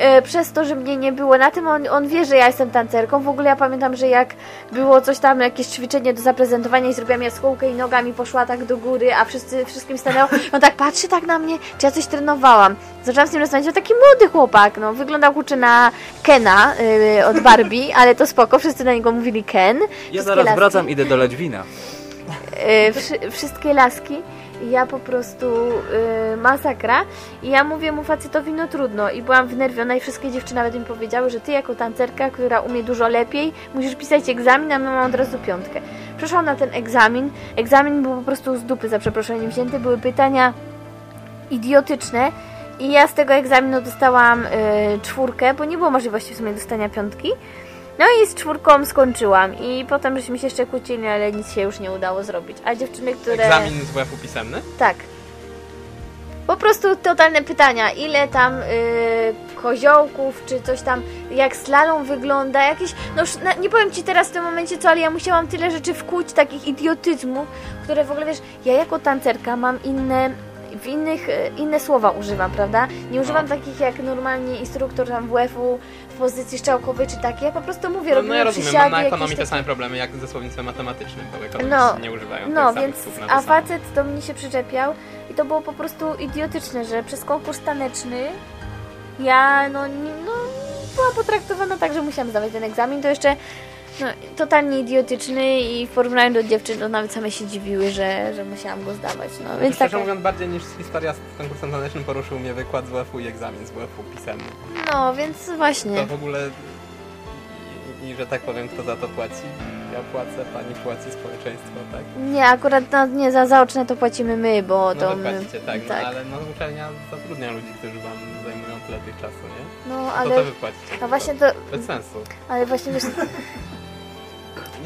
e, przez to, że mnie nie było na tym, on, on wie, że ja jestem tancerką. W ogóle ja pamiętam, że jak było coś tam, jakieś ćwiczenie do zaprezentowania i zrobiłam jaskółkę i nogami poszła tak do góry, a wszyscy, wszystkim stanęło, on tak patrzy tak na mnie, czy ja coś trenowałam. Zaczęłam z nim rozmawiać, on taki młody chłopak, no, wyglądał kurczę na Kena y, od Barbie, ale to spoko, wszyscy na niego mówili Ken. Ja zaraz laski. wracam, idę doleć wina. e, wszy, wszystkie laski ja po prostu e, masakra i ja mówię mu facetowi no trudno i byłam wnerwiona i wszystkie dziewczyny nawet mi powiedziały, że ty jako tancerka, która umie dużo lepiej musisz pisać egzamin, a my mamy od razu piątkę. Przeszłam na ten egzamin, egzamin był po prostu z dupy za przeproszeniem wzięty, były pytania idiotyczne i ja z tego egzaminu dostałam e, czwórkę, bo nie było możliwości w sumie dostania piątki. No i z czwórką skończyłam i potem żeśmy się jeszcze kłócili, ale nic się już nie udało zrobić. A dziewczyny, które... Egzamin z WF-u pisemny? Tak. Po prostu totalne pytania. Ile tam y, koziołków, czy coś tam, jak slalom wygląda, jakieś... No już na, nie powiem Ci teraz w tym momencie co, ale ja musiałam tyle rzeczy wkuć, takich idiotyzmów, które w ogóle, wiesz, ja jako tancerka mam inne... W innych, y, inne słowa używam, prawda? Nie używam takich jak normalnie instruktor tam WF-u w pozycji strzałkowej czy takie. Ja po prostu mówię, No, robimy no ja rozumiem, mam na jakieś ekonomii te takie- same problemy jak ze słownictwem matematycznym, bo ekonomiści No, nie używają No, więc, na a facet do mnie się przyczepiał i to było po prostu idiotyczne, że przez konkurs taneczny ja, no, no była potraktowana tak, że musiałam zdawać ten egzamin, to jeszcze no, totalnie idiotyczny i w porównaniu do dziewczyn, to nawet same się dziwiły, że, że musiałam go zdawać, no, więc Szczerze mówiąc, bardziej niż historia z konkursem tanecznym poruszył mnie wykład z WF-u i egzamin z WF-u pisemny. no, więc właśnie. To w ogóle... I, I że tak powiem, kto za to płaci? Ja płacę, pani płaci społeczeństwo, tak? Nie, akurat no, nie za zaoczne to płacimy my, bo No to my, płacicie, tak, tak. No, ale no uczelnia zatrudnia ludzi, którzy wam zajmują tyle tych czasu, nie? no, No ale, to to wy płacicie. a właśnie to, Bez sensu. ale właśnie wiesz,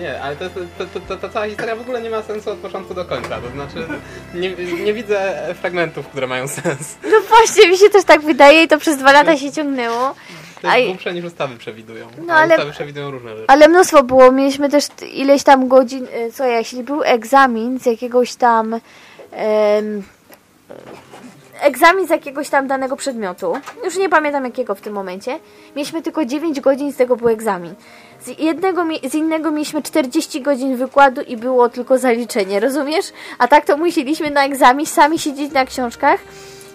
Nie, ale to, to, to, ta cała historia w ogóle nie ma sensu od początku do końca. To znaczy, nie, nie widzę fragmentów, które mają sens. no właśnie mi się też tak wydaje i to przez dwa lata się ciągnęło. To jest głupsze niż ustawy przewidują. No, ale- ustawy przewidują różne rzeczy. Ale mnóstwo było. Mieliśmy też ileś tam godzin. e, Co, jeśli był egzamin z jakiegoś tam. em, egzamin z jakiegoś tam danego przedmiotu. Już nie pamiętam jakiego w tym momencie. Mieliśmy tylko 9 godzin, z tego był egzamin. Z, jednego, z innego mieliśmy 40 godzin wykładu i było tylko zaliczenie, rozumiesz? A tak to musieliśmy na egzamin sami siedzieć na książkach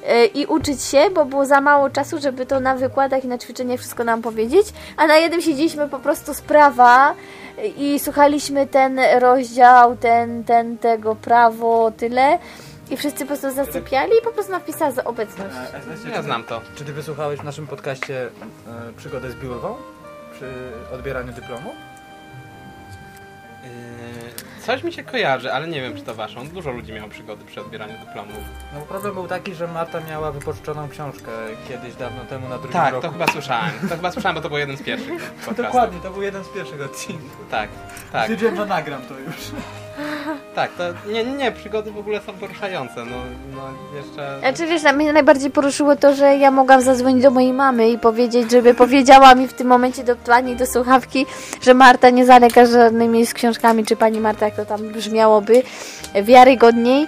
e, i uczyć się, bo było za mało czasu, żeby to na wykładach i na ćwiczeniach wszystko nam powiedzieć, a na jednym siedzieliśmy po prostu z prawa e, i słuchaliśmy ten rozdział, ten, ten, tego, prawo, tyle i wszyscy po prostu zasypiali i po prostu napisała za obecność. Ja znam to. Czy ty wysłuchałeś w naszym podcaście e, przygodę z biurwą przy odbieraniu dyplomu? Yy, Coś mi się kojarzy, ale nie wiem, czy to waszą. Dużo ludzi miało przygody przy odbieraniu dyplomów. No problem był taki, że Marta miała wypożyczoną książkę kiedyś dawno temu na drugim Tak, roku. to chyba słyszałem. To chyba słyszałem, bo to był jeden z pierwszych podcastów. Dokładnie, to był jeden z pierwszych odcinków. Tak, tak, Stwierdziłem, że nagram to już. Tak. To nie, nie, przygody w ogóle są poruszające. No, no jeszcze... Znaczy wiesz, na mnie najbardziej poruszyło to, że ja mogłam zadzwonić do mojej mamy i powiedzieć, żeby powiedziała mi w tym momencie do pani do słuchawki, że Marta nie zalega żadnymi z książkami, czy pani Marta, jak to tam brzmiałoby, wiarygodniej.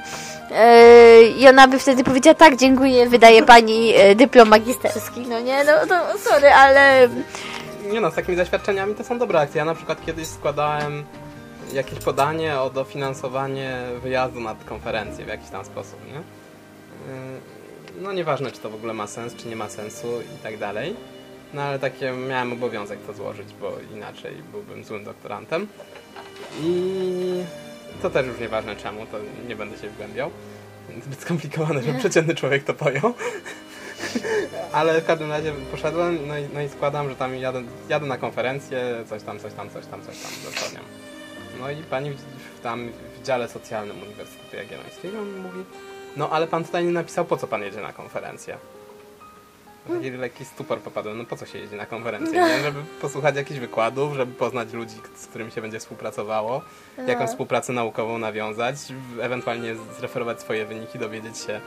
Yy, I ona by wtedy powiedziała, tak, dziękuję, wydaje pani e, dyplom magisterski. No nie, no to sorry, ale Nie no, z takimi zaświadczeniami to są dobre akcje. Ja na przykład kiedyś składałem jakieś podanie o dofinansowanie wyjazdu na konferencję w jakiś tam sposób, nie? Yy, No nieważne, czy to w ogóle ma sens, czy nie ma sensu i tak dalej. No ale takie miałem obowiązek to złożyć, bo inaczej byłbym złym doktorantem. I to też już nieważne czemu, to nie będę się wgłębiał. Zbyt skomplikowane, żeby przeciętny człowiek to pojął. Ale w każdym razie poszedłem, no i, no i składam, że tam jadę, jadę na konferencję, coś tam, coś tam, coś tam, coś tam, doceniam. No i pani w, tam w dziale socjalnym Uniwersytetu Jagiellońskiego mówi, no ale pan tutaj nie napisał, po co pan jedzie na konferencję. Taki lekki stupor popadłem, no po co się jeździ na konferencję? Nie? Żeby posłuchać jakichś wykładów, żeby poznać ludzi, z którymi się będzie współpracowało, jakąś współpracę naukową nawiązać, ewentualnie zreferować swoje wyniki, dowiedzieć się,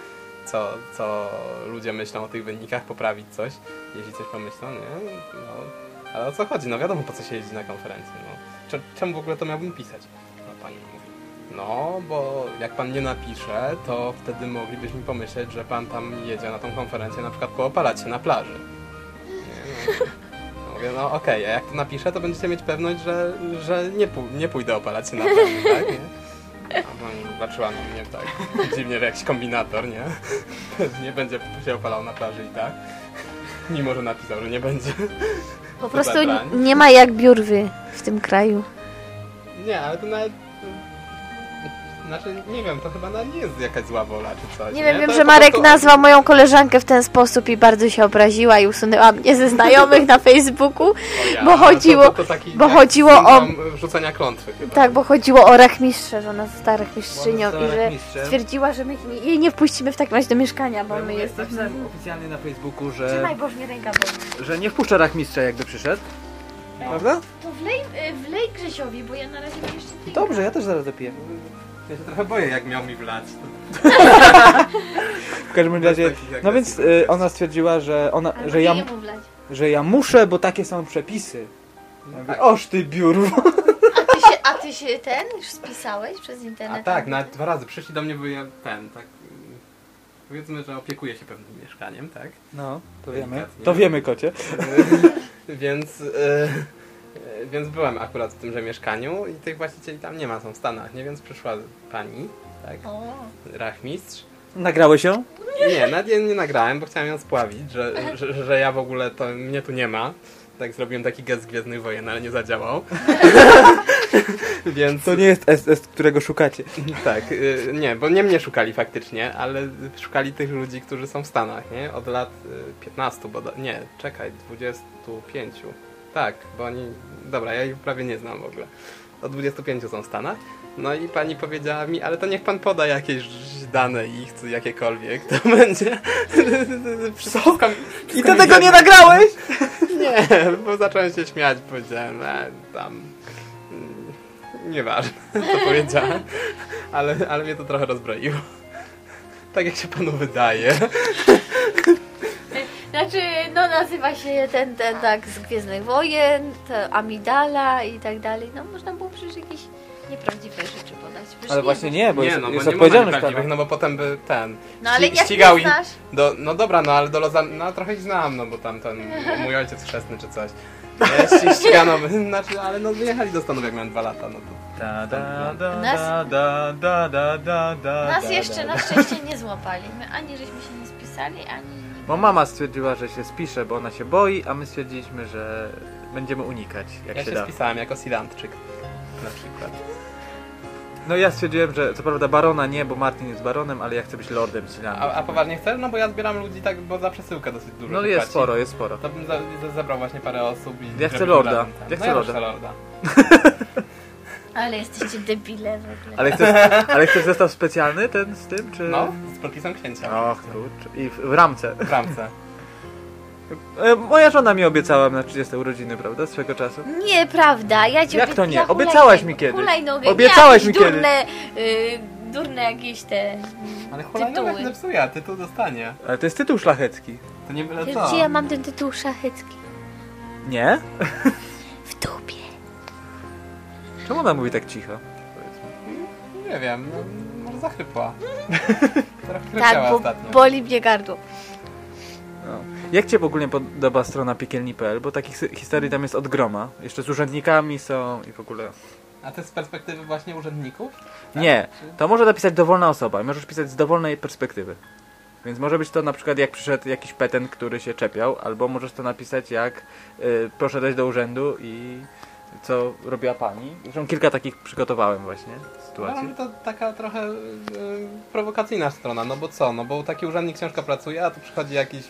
co, co ludzie myślą o tych wynikach, poprawić coś, jeśli coś pomyślą, nie? No, ale o co chodzi? No wiadomo, po co się jeździ na konferencję, no. Cze- Czemu w ogóle to miałbym pisać? No pani mówi. No, bo jak pan nie napisze, to wtedy moglibyśmy pomyśleć, że pan tam jedzie na tą konferencję na przykład poopalać się na plaży. Nie, no. No Mówię, no okej, a jak to napiszę, to będziecie mieć pewność, że, że nie, nie pójdę opalać się na plaży, tak? Nie? Pani patrzyła na mnie tak dziwnie, że jakiś kombinator, nie? Nie będzie się opalał na plaży i tak. Mimo, że napisał, że nie będzie. Po prostu nie ma jak biurwy w tym kraju. Nie, ale to nawet... Znaczy, nie wiem, to chyba nawet nie jest jakaś zła wola czy coś. Nie wiem, wiem, To że Marek prostu- nazwał moją koleżankę w ten sposób i bardzo się obraziła i usunęła mnie ze znajomych na Facebooku. Ja, bo to- chodziło- to, to taki bo chodziło o- Rzucenia klątwy chyba. Tak, bo chodziło o rachmistrze, że ona została rachmistrzynią Bo i że stwierdziła, że my jej nie wpuścimy w takim razie do mieszkania, bo Bo my jesteśmy... Napisałem oficjalnie na Facebooku, że, Trzymaj Bożnie ręka boli. że nie wpuszcza rachmistrza jakby przyszedł. Prawda? To wlej, wlej Grzesiowi, bo ja na razie mam jeszcze. Dobrze, ja też zaraz dopiję. Ja się trochę boję, jak miał mi wlać. W każdym razie, no więc y, ona stwierdziła, że, ona, Albo że, ja, nie jemu wlać. że ja muszę, bo takie są przepisy. Ja mówię, Tak. Oż ty biurwo. A ty, się, a ty się ten już spisałeś przez internet? A tak, nawet dwa razy przyszli do mnie, bo ja ten, tak... Powiedzmy, że opiekuję się pewnym mieszkaniem, tak? No, to wiemy. To wiemy, kocie. więc, e, więc byłem akurat w tymże mieszkaniu i tych właścicieli tam nie ma, są w Stanach, nie? Więc przyszła pani, tak, O, rachmistrz. Nagrałeś ją? Nie, nawet jej nie nagrałem, bo chciałem ją spławić, że, że, że ja w ogóle, to mnie tu nie ma. Tak zrobiłem taki gest z Gwiezdnych Wojen, ale nie zadziałał. więc... To nie jest SS, którego szukacie. Tak, y, nie, bo nie mnie szukali faktycznie, ale szukali tych ludzi, którzy są w Stanach, nie? Od lat y, 15, bo nie, czekaj, 25. Tak, bo oni, dobra, ja ich prawie nie znam w ogóle. Od 25 są w Stanach. No i pani powiedziała mi, ale to niech pan poda jakieś dane ich, co- jakiekolwiek, to będzie. Wszystko, I ty tego nie nagrałeś? nie, bo zacząłem się śmiać, powiedziałem, e, tam... mm, Nieważne, co powiedziałem, ale, ale mnie to trochę rozbroiło. Tak jak się panu wydaje. Znaczy, no nazywa się ten, ten tak z Gwiezdnych Wojen, to Amidala i tak dalej. No można było przecież jakieś nieprawdziwe rzeczy podać. Przecież Ale właśnie nie, bo nie, jest, no, bo jest nie ma odpowiedzialność nieprawdziwych, no bo potem by ten... No ale ści- jak ścigał nie znasz? do, No dobra, no ale do Lozan... No trochę ich znam, no bo tam ten mój ojciec chrzestny czy coś. Nie, ści- ścigano, by- znaczy, ale no wyjechali do Stanów jak miałem dwa lata, no to... Da, da, da, Nas- da, da, da, da, da, da, Nas da, jeszcze da, na szczęście nie złapali. My ani żeśmy się nie spisali, ani... Bo mama stwierdziła, że się spisze, bo ona się boi, a my stwierdziliśmy, że będziemy unikać, jak Ja się się da. spisałem jako Silantczyk na przykład. No ja stwierdziłem, że co prawda barona nie, bo Martin jest baronem, ale ja chcę być lordem Silanii. A, a poważnie chcesz? No bo ja zbieram ludzi tak, bo za przesyłkę dosyć dużo No jest płaci. sporo, jest sporo. To bym za, za, zebrał właśnie parę osób i... Ja chcę lorda. Ja chcę no lorda. też lorda. Ale jesteście debile w ogóle. Ale chcesz, ale chcesz zestaw specjalny ten z tym, czy... No, z podpisem księcia. Och, kurczę. I w, w ramce. W ramce. E, moja żona mi obiecała na 30 urodziny, prawda, swego czasu. Nieprawda, ja ci Jak to nie? ja Obiecałaś mi kiedyś. Hulajnogę, Obiecałaś nie, mi kiedyś. durne, y, durne jakieś te... Ale hulajnoga Tytuły. nie psuje, a tytuł dostanie. Ale to jest tytuł szlachecki. To nie byle co. Gdzie ja mam ten tytuł szlachecki? Nie? W dupie. Czemu ona mówi tak cicho? Powiedzmy. Nie wiem, no, może zachrypła. Tak, bo ostatnio. boli mnie gardło. No. Jak Cię w ogóle podoba strona piekielni.pl? Bo takich historii tam jest od groma. Jeszcze z urzędnikami są i w ogóle... A to z perspektywy właśnie urzędników? Tak? Nie, to może napisać dowolna osoba i możesz pisać z dowolnej perspektywy. Więc może być to na przykład jak przyszedł jakiś petent, który się czepiał, albo możesz to napisać jak y, proszę dojść do urzędu i co robiła pani. Zresztą kilka takich przygotowałem właśnie sytuacji. mnie to taka trochę y, prowokacyjna strona, no bo co, no bo taki urzędnik ciężko pracuje, a tu przychodzi jakiś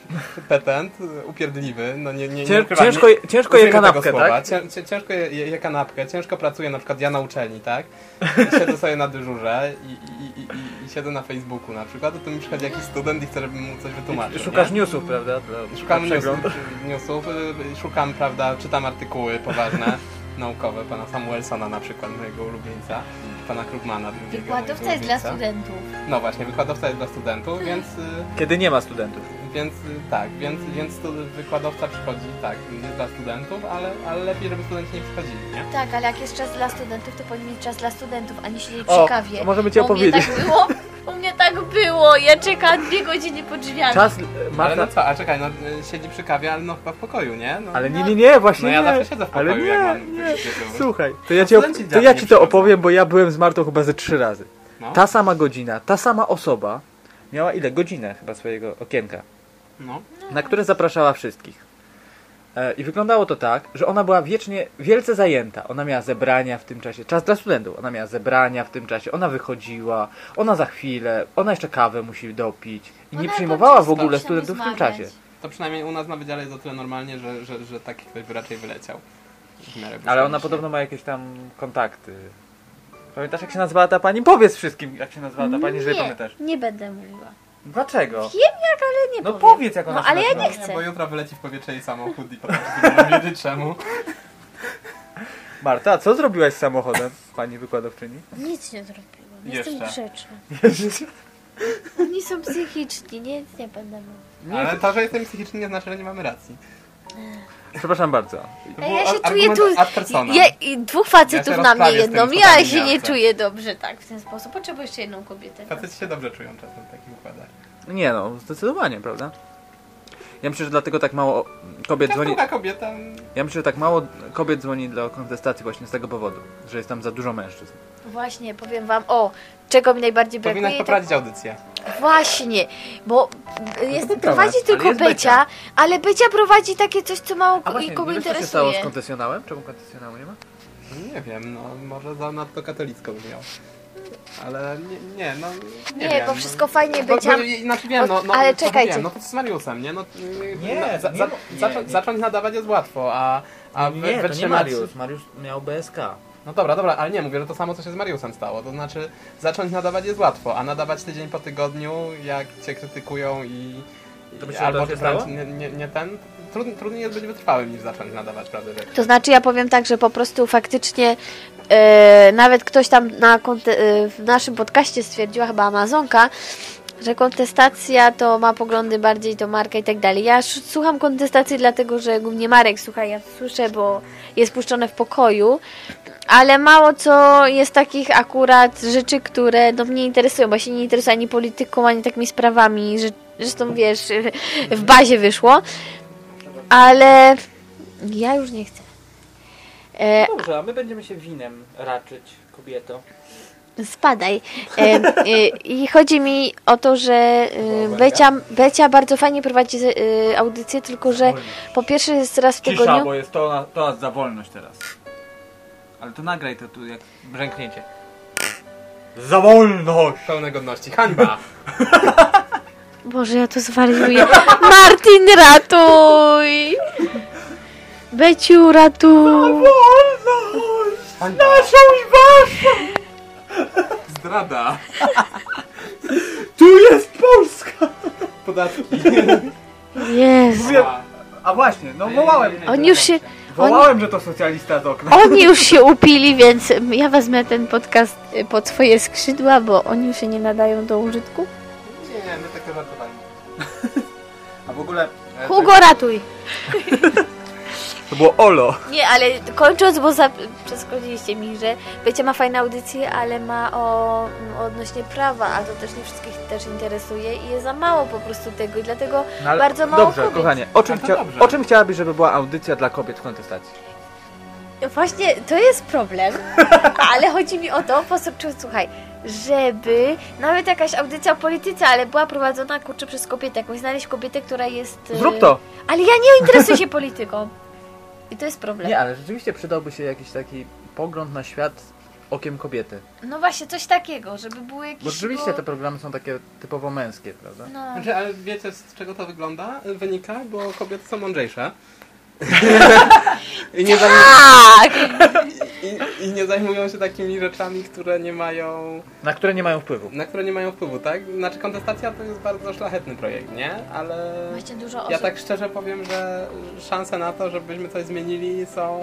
petent, y, upierdliwy, no nie, nie, nie ukrywam, ciężko, je- ciężko je kanapkę, tak? Cię, cię, ciężko je, je, je kanapkę, ciężko pracuje na przykład ja na uczelni, tak? I siedzę sobie na dyżurze i, i, i, i, siedzę na Facebooku na przykład, to tu mi przychodzi jakiś student i chce, żebym mu coś wytłumaczył. Szukasz nie? newsów, prawda? Szukam newsów, newsów, y, szukam, prawda, czytam artykuły poważne, naukowe, pana Samuelsona na przykład, mojego ulubieńca, pana Krugmana, drugiego Wykładowca jest dla studentów. No właśnie, wykładowca jest dla studentów, więc, y, Kiedy nie ma studentów. więc y, tak, więc, więc stu, wykładowca przychodzi, tak, jest dla studentów, ale, ale lepiej, żeby studenci nie przychodzili, nie? Tak, ale jak jest czas dla studentów, to powinien być czas dla studentów, a nie siedzieć O, przy kawie. to możemy ci Bo u mnie opowiedzieć. tak było, u mnie tak było. Ja czekam dwie godziny pod drzwiami. Czas, Ale Marta, no co, a czekaj, no y, siedzi przy kawie, ale no chyba w pokoju, nie? No, ale nie, nie, nie, właśnie no ja nie. zawsze siedzę w pokoju, ale nie, jak mam nie. Słuchaj, to ja No ci, op- studenci to ja ci to przychodzą. opowiem, bo ja byłem z Martą chyba ze trzy razy. No, Ta sama godzina, ta sama osoba miała ile? Godzinę chyba swojego okienka, no. na które zapraszała wszystkich. E, I wyglądało to tak, że ona była wiecznie, wielce zajęta. Ona miała zebrania w tym czasie, czas dla studentów. Ona miała zebrania w tym czasie, ona wychodziła, ona za chwilę, ona jeszcze kawę musi dopić. I nie Ona przyjmowała w ogóle studentów w tym czasie. To przynajmniej u nas na wydziale jest o tyle normalnie, że, że, że taki ktoś by raczej wyleciał. Ale ona podobno ma jakieś tam kontakty. Pamiętasz jak się nazywała ta pani? Powiedz wszystkim jak się nazywała ta pani, jeżeli nie, pamiętasz. nie będę mówiła. Dlaczego? Wiem jak, ale nie No powiem. powiedz jak ona No się ale ja nazywa. nie chcę. Bo jutro wyleci w powietrze jej samochód i potem się wiedzieć czemu. Marta, co zrobiłaś z samochodem, pani wykładowczyni? Nic nie zrobiłam. Jestem Jeszcze. grzeczna. Oni są psychiczni, nic nie będę mówiła. Ale to, że jestem psychicznie nie znaczy, że nie mamy racji. Przepraszam bardzo. To A był ja się czuję tu. Ja, i dwóch facetów Ja na mnie jedną. Ja się nie czuję dobrze tak w ten sposób. Potrzebuję jeszcze jedną kobietę. Faceci się dobrze czują czasem w takich układach. Nie no, zdecydowanie, prawda? Ja myślę, że dlatego tak mało kobiet Taka dzwoni. kobieta... Ja myślę, że tak mało kobiet dzwoni do kontestacji właśnie z tego powodu, że jest tam za dużo mężczyzn. Właśnie, powiem wam, o, czego mi najbardziej Powinnaś brakuje. poprowadzić audycję. Tak, właśnie, bo jest, poprowadź, prowadzi ale tylko jest Becia, ale Becia prowadzi takie coś, co mało A właśnie, kogo nie wiesz, co się stało interesuje. z kontesjonałem? Czemu kontesjonału nie ma? Nie wiem, no może za nadto katolicką brzmiał. Ale nie, nie no nie, Nie, wiem. bo wszystko fajnie Bo, Becia... bo, znaczy wiem, no, no, Ale czekajcie. Wiem, no to z Mariusem, nie? No, Nie, no, za, nie, za, nie, zacząć, nie. zacząć nadawać jest łatwo, a, a nie, to nie. Mariusz. Mariusz miał BSK. No dobra, dobra, ale nie, mówię, że to samo co się z Mariusem stało. To znaczy, zacząć nadawać jest łatwo, a nadawać tydzień po tygodniu, jak cię krytykują i... To by się albo udało się wręcz stało? nie, nie, nie ten... Trudniej, trudniej jest być wytrwałym niż zacząć nadawać, prawda? To znaczy ja powiem tak, że po prostu faktycznie e, nawet ktoś tam na e, w naszym podcaście stwierdziła, chyba Amazonka, że kontestacja to ma poglądy bardziej to marka i tak dalej. Ja słucham kontestacji dlatego, że głównie Marek słucha, ja słyszę, bo jest puszczone w pokoju, ale mało co jest takich akurat rzeczy, które no, mnie interesują, bo się nie interesuję ani polityką, ani takimi sprawami, że, zresztą wiesz, w bazie wyszło, ale ja już nie chcę. E, Dobrze, a my będziemy się winem raczyć, kobieto. Spadaj. E, e, I chodzi mi o to, że e, Becia, Becia bardzo fajnie prowadzi e, audycję, tylko że po pierwsze jest raz w Cisza, tygodniu. bo jest to, to za wolność teraz. Ale to nagraj to tu jak brzęknięcie. Za wolność! Pełne godności. Hańba! Boże, ja to zwariuję. Martin, ratuj! Beciu, ratuj! Wolność! Hańba! Naszą i waszą! Zdrada! Tu jest Polska! Podatki. Jezu. Mówię, a właśnie, no wołałem. Oni już się, Wołałem, że to socjalista z okna. oni już się upili, więc ja wezmę ten podcast y, pod swoje skrzydła, bo oni już się nie nadają do użytku. Nie, nie, my tak żartowali. A w ogóle... e, Hugo, ratuj! To było Olo. Nie, ale kończąc, bo za, przeskoczyliście mi, że Becia ma fajne audycje, ale ma o, odnośnie prawa, a to też nie wszystkich też interesuje i jest za mało po prostu tego i dlatego No, ale Bardzo mało Dobrze, kobiet. kochanie, o czym, Ale to chcia... dobrze. o czym chciałabyś, żeby była audycja dla kobiet w kontestacji? Właśnie to jest problem, ale chodzi mi o to, po co, czy, słuchaj, żeby nawet jakaś audycja o polityce, ale była prowadzona kurczę przez kobietę, jakąś znaleźć kobietę, która jest... Zrób to! Ale ja nie interesuję się polityką. I to jest problem. Nie, ale rzeczywiście przydałby się jakiś taki pogląd na świat okiem kobiety. No właśnie, coś takiego, żeby były jakieś... Bo rzeczywiście bo- te programy są takie typowo męskie, prawda? No. Znaczy, ale wiecie z czego to wygląda? Wynika, bo kobiety są mądrzejsze. I, nie zajmują, Tak! i, I nie zajmują się takimi rzeczami, które nie mają. Na które nie mają wpływu. na które nie mają wpływu, tak? Znaczy kontestacja to jest bardzo szlachetny projekt, nie? Ale. Właśnie dużo osób... Ja tak szczerze powiem, że szanse na to, żebyśmy coś zmienili są,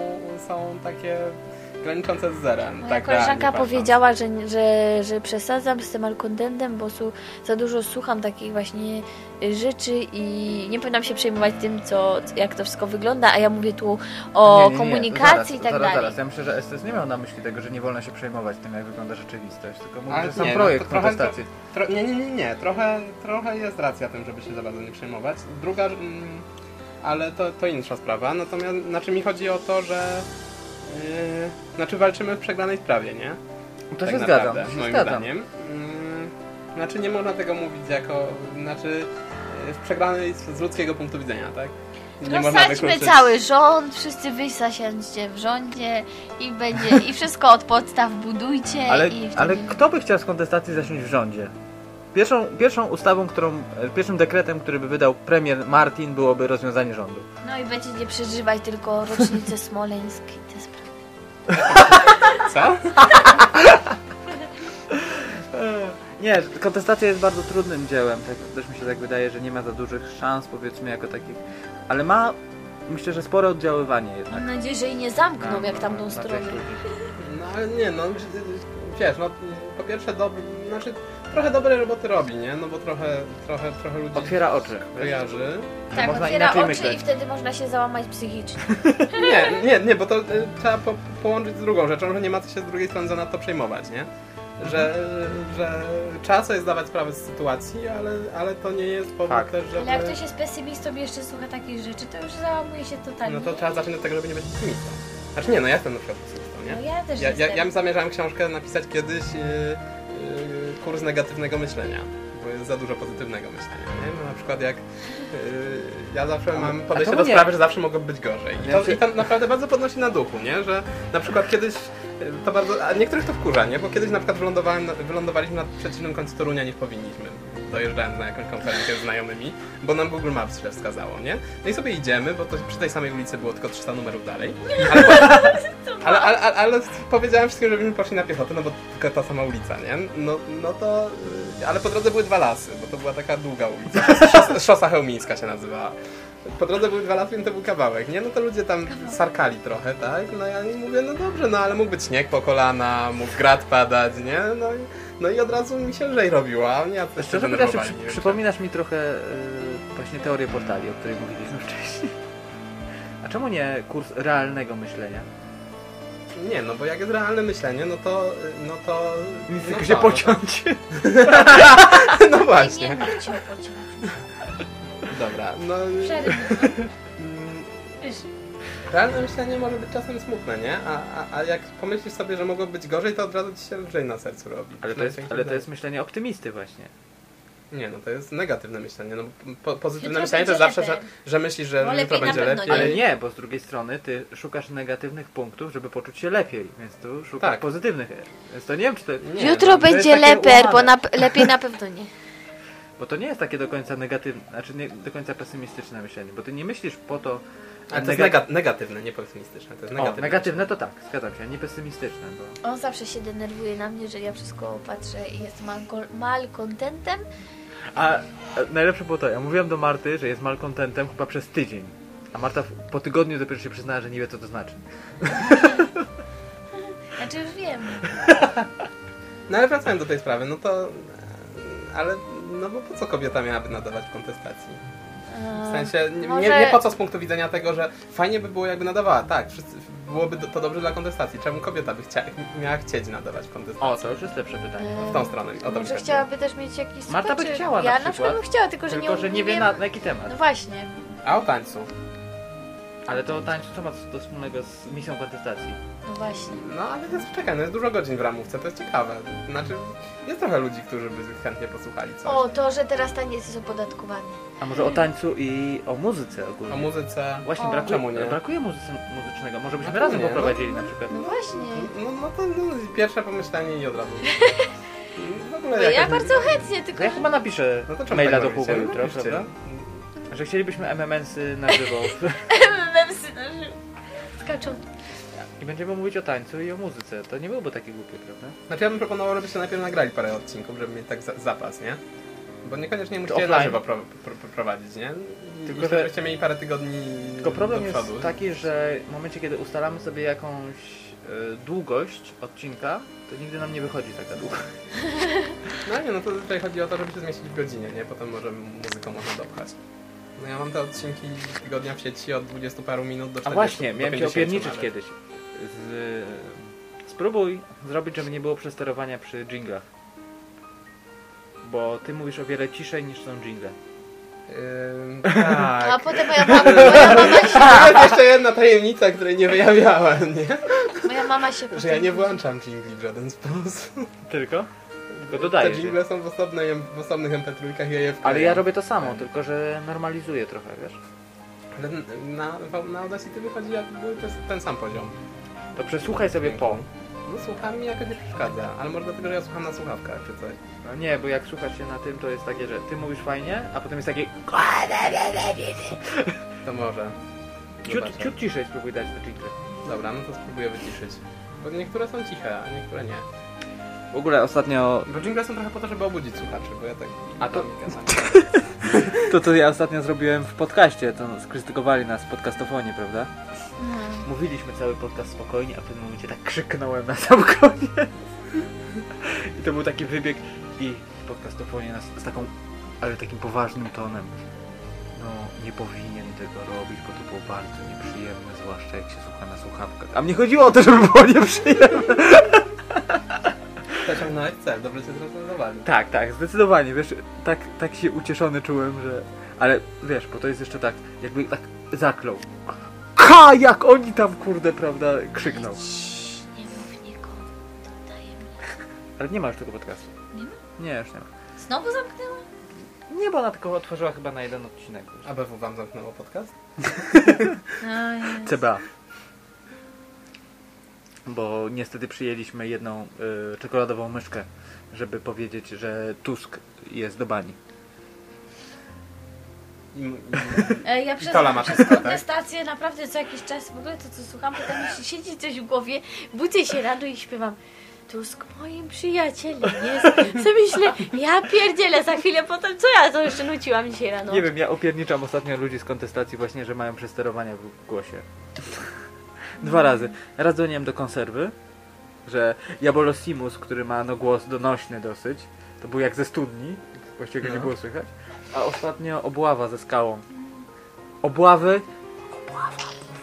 są takie graniczące z zerem. Moja tak koleżanka powiedziała, że, że, że przesadzam z tym malcontentem, bo su, za dużo słucham takich właśnie y, rzeczy i nie powinnam się przejmować tym, co, jak to wszystko wygląda, a ja mówię tu o Nie, nie, nie. komunikacji zaraz, i tak zaraz, dalej. Zaraz. Ja myślę, że Estes nie miał na myśli tego, że nie wolno się przejmować tym, jak wygląda rzeczywistość, tylko mówi, Ale że sam nie, no projekt trochę- kontestacji. Tro, nie, nie, nie, nie. Trochę, trochę jest racja tym, żeby się za bardzo nie przejmować. Druga, mm, ale to, to inna sprawa. Natomiast, znaczy mi chodzi o to, że yy, znaczy walczymy w przegranej sprawie, nie? To tak się naprawdę, zgadzam, to się moim zgadzam. zdaniem. Mm, znaczy nie można tego mówić jako, znaczy yy, w przegranej z, z ludzkiego punktu widzenia, tak? Nie można Rozsadźmy cały rząd, wszyscy wy zasiądźcie w rządzie i będzie i wszystko od podstaw budujcie Ale, i wtedy... ale kto by chciał z kontestacji zasiąść w rządzie? Pierwszą, pierwszą ustawą, którą, e, pierwszym dekretem, który by wydał premier Martin, byłoby rozwiązanie rządu. No i będzie nie przeżywać tylko rocznicę smoleńskiej. Te sprawy. Co? Nie, kontestacja jest bardzo trudnym dziełem. Tak, też mi się tak wydaje, że nie ma za dużych szans, powiedzmy, jako takich. Ale ma, myślę, że spore oddziaływanie jednak. Mam nadzieję, że i nie zamkną na- jak tamtą na stronę. No ale nie, no wiesz, no po pierwsze dobry, znaczy trochę dobre roboty robi, nie? No bo trochę, trochę, trochę ludzi Otwiera oczy. kojarzy. Tak, można otwiera inaczej oczy myśleć. i wtedy można się załamać psychicznie. Nie, nie, nie, bo to y, trzeba po, połączyć z drugą rzeczą, że nie ma co się z drugiej strony za nadto przejmować, nie? Że, że trzeba sobie zdawać sprawę z sytuacji, ale, ale to nie jest powód Fakt. też, żeby... Ale jak ktoś jest pesymistą i jeszcze słucha takich rzeczy, to już załamuje się totalnie. No to trzeba zacząć od tego, żeby nie być pesymistą. Znaczy nie, no ja jestem na przykład pesymistą, nie? No ja też Ja, ja, jestem. ja zamierzałem książkę napisać kiedyś yy, kurs negatywnego myślenia, bo jest za dużo pozytywnego myślenia. Nie? No, na przykład jak yy, ja zawsze mam podejście do sprawy, że zawsze mogło być gorzej. I to, się- I to naprawdę bardzo podnosi na duchu, nie? Że na przykład kiedyś yy, to bardzo. A niektórych to wkurza, nie? Bo kiedyś na przykład wylądowałem, wylądowaliśmy na przeciwnym końcu Torunia niż powinniśmy. Dojeżdżając na jakąś konferencję z znajomymi, bo nam Google Maps źle wskazało, nie? No i sobie idziemy, bo to przy tej samej ulicy było tylko 300 numerów dalej. Ale, ale, ale, ale, ale powiedziałem wszystkim, żebyśmy poszli na piechotę, no bo tylko ta sama ulica, nie? No, no to... y, Ale po drodze były dwa lasy, bo to była taka długa ulica. Szosa, szosa Chełmińska się nazywała. Po drodze były dwa lasy, więc to był kawałek, nie? No to ludzie tam sarkali trochę, tak? No ja mówię, no dobrze, no ale mógł być śnieg po kolana, mógł grad padać, nie? No, i- no i od razu mi się lżej robiło, a nie, ja też się Szczerze denerwowali, przy, przypominasz mi trochę y, właśnie teorię portali, o której mówiliśmy wcześniej. A czemu nie kurs realnego myślenia? Nie, no bo jak jest realne myślenie, no to... No to Nic no tylko się no pociąć. to- No Nie właśnie. pociąć. Dobra, no... Przerywaj. Realne myślenie może być czasem smutne, nie? A, a, a jak pomyślisz sobie, że mogło być gorzej, to od razu ci się lżej na sercu robi. Ale to jest, Przynajmniej ale to jest myślenie optymisty właśnie. Nie, no to jest negatywne myślenie. No, po, pozytywne Jutro myślenie to jest będzie zawsze, że, lepiej. że myślisz, że No jutro lepiej na będzie pewno lepiej. nie. Ale nie, bo z drugiej strony ty szukasz negatywnych punktów, żeby poczuć się lepiej, więc tu szukasz Tak. pozytywnych. Więc to nie wiem, czy to. Nie, Jutro no, to jest będzie takie lepiej, bo łamane. na, lepiej na pewno nie. Bo to nie jest takie do końca negatywne, znaczy nie do końca pesymistyczne myślenie, bo ty nie myślisz po to. Ale to jest nega- nega- negatywne, nie pesymistyczne. To jest O, negatywne. negatywne to tak, zgadzam się, nie pesymistyczne, bo. On zawsze się denerwuje na mnie, że ja wszystko patrzę i jest malko- malkontentem. A e, najlepsze było to, ja mówiłem do Marty, że jest malcontentem chyba przez tydzień. A Marta po tygodniu dopiero się przyznała, że nie wie co to znaczy. Znaczy już wiem. No ale wracając do tej sprawy, no to... e, Ale, no bo po co kobieta miałaby nadawać w kontestacji? W sensie, nie, może- nie, nie po co z punktu widzenia tego, że fajnie by było jakby nadawała, tak, wszyscy, byłoby to dobrze dla kontestacji. Czemu kobieta by chcia, miała chcieć nadawać w kontestacji? O, to już jest lepsze pytanie. W tą stronę, o to mi Może chciałaby też mieć jakiś Marta by chciała na Ja na przykład. przykład bym chciała, tylko że Tylko, nie że nie wie wiem- na, na jaki temat. No właśnie. A o tańcu? Ale to tańcu co ma to wspólnego z misją kontestacji? No właśnie. No ale to jest, czekaj, no jest dużo godzin w ramówce, to jest ciekawe. Znaczy, jest trochę ludzi, którzy by chętnie posłuchali coś. O, to, że teraz taniec jest opodatkowany. A może o tańcu i o muzyce ogólnie? O muzyce. Właśnie O. brakuje, Czemu nie? brakuje muzycy, muzycznego. Może byśmy razem nie? poprowadzili No, na przykład. No właśnie. No, no to no, pierwsze pomyślenie i od razu. W ogóle No ja jakaś- bardzo chętnie, tylko... ja chyba napiszę No to czemu maila tak do robicie? No jutro, napiszcie. prawda? Że chcielibyśmy MMS-y na żywo. Memsy na żywo. Skaczą. I będziemy mówić o tańcu i o muzyce. To nie byłoby takie głupie, prawda? Znaczy ja bym proponował, żebyście najpierw nagrali parę odcinków, żeby mieć tak za, zapas, nie? Bo niekoniecznie musicie offline. na żywo pro, pro, pro, prowadzić, nie? Tylko, Tylko, że- żebyście mieli parę tygodni Tylko problem do jest przodu. taki, że w momencie, kiedy ustalamy sobie jakąś e, długość odcinka, to nigdy nam nie wychodzi taka długość. No nie, no to tutaj chodzi o to, żeby się zmieścić w godzinie, nie? Potem może muzyką można dopchać. No ja mam te odcinki tygodnia w sieci od 20 paru minut do 40 A właśnie, do miałem cię 50 opierniczyć nawet. kiedyś. Z... Spróbuj zrobić, żeby nie było przesterowania przy dżinglach. Bo ty mówisz o wiele ciszej niż są dżingle. Ym, A tak. potem moja mama, moja mama się... To jest jeszcze jedna tajemnica, której nie wyjawiałem, nie? Moja mama się Że ja nie włączam jingli w żaden sposób. Tylko? Tylko Te dodajesz. jingle są w, osobnej, w osobnych mp3 ja je. Ale ja robię to samo, tylko że normalizuję trochę, wiesz? Ale na, na Audacity wychodzi jak ten, ten sam poziom. To przesłuchaj sobie po. No słucham mi jakoś nie przeszkadza, ale może dlatego, że ja słucham na słuchawkach czy coś. No nie, bo jak słuchasz się na tym, to jest takie, że ty mówisz fajnie, a potem jest takie To może. ciut, ciut ciszej spróbuj dać te jingle. Dobra, no to spróbuję wyciszyć. Bo niektóre są ciche, a niektóre nie. W ogóle ostatnio Bo jingle są trochę po to, żeby obudzić słuchaczy, bo ja tak... A to- na- To, co ja ostatnio zrobiłem w podcaście, to skrytykowali nas w podcastofonie, prawda? Mówiliśmy cały podcast spokojnie, a w pewnym momencie tak krzyknąłem na sam koniec. I to był taki wybieg i w podcastofonie nas z taką, ale takim poważnym tonem. No, nie powinien tego robić, bo to było bardzo nieprzyjemne, zwłaszcza jak się słucha na słuchawkach. A mnie chodziło o to, żeby było nieprzyjemne. Zaciągnąłeś cel, dobrze cię zrecenzowali. Tak, tak, zdecydowanie, wiesz, tak, tak się ucieszony czułem, że... Ale wiesz, bo to jest jeszcze tak, jakby tak zaklął. Ka, jak oni tam, kurde, prawda, krzykną. Nie mów nikomu, to tajemnica. Ale nie ma już tego podcastu. Nie ma? Nie, już nie ma. Znowu zamknęła? Nie, bo ona tylko otworzyła chyba na jeden odcinek. ABW wam zamknęło podcast? No. CBA. Bo niestety przyjęliśmy jedną y, czekoladową myszkę, żeby powiedzieć, że Tusk jest do bani. I, i, E, Ja przez, Tola ma przez tak? kontestację naprawdę co jakiś czas w ogóle to co słucham, potem mi się siedzi coś w głowie, budzę się rano i śpiewam Tusk moim przyjacielem jest. Co myślę, ja pierdzielę za chwilę potem, co ja to jeszcze nuciłam dzisiaj rano? Nie wiem, ja opierniczam ostatnio ludzi z kontestacji właśnie, że mają przesterowania w głosie. Dwa razy. Raz dzwoniłem do konserwy, że Jabolosimus, który ma no głos donośny dosyć, to był jak ze studni, właściwie go nie No. było słychać, a ostatnio obława ze skałą. Obławy? Obława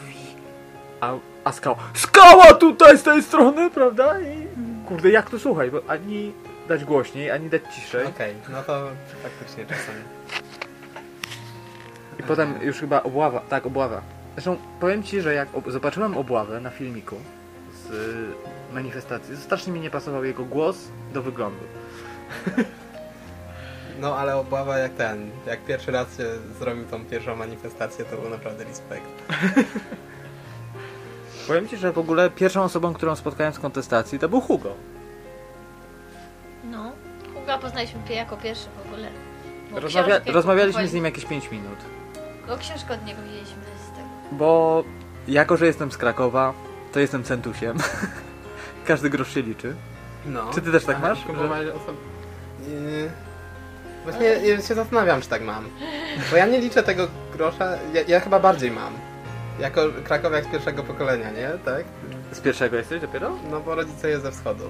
mówi. A, a skała, skała tutaj z tej strony, prawda? I kurde, jak to słuchać, bo ani dać głośniej, ani dać ciszej. Okej, no to faktycznie czasami. I potem już chyba obława, tak, obława. Zresztą powiem ci, że jak ob zobaczyłem obławę na filmiku z y, manifestacji, to strasznie mi nie pasował jego głos do wyglądu. No ale obława jak ten, jak pierwszy raz się zrobił tą pierwszą manifestację, to był naprawdę respekt. Powiem ci, że w ogóle pierwszą osobą, którą spotkałem z kontestacji, to był Hugo. No. Huga poznaliśmy jako pierwszy w ogóle. Rozmawia rozmawialiśmy z nim jakieś 5 minut. Bo książkę od niego tego. Bo jako, że jestem z Krakowa, to jestem centusiem. Każdy grosz się liczy. No. Czy ty też tak Ale masz? Osoby... Nie. Właśnie ja się zastanawiam, czy tak mam. Bo ja nie liczę tego grosza, ja, ja chyba bardziej mam. Jako krakowiak z pierwszego pokolenia, nie? Tak? Z pierwszego jesteś dopiero? No bo rodzice jest ze wschodu.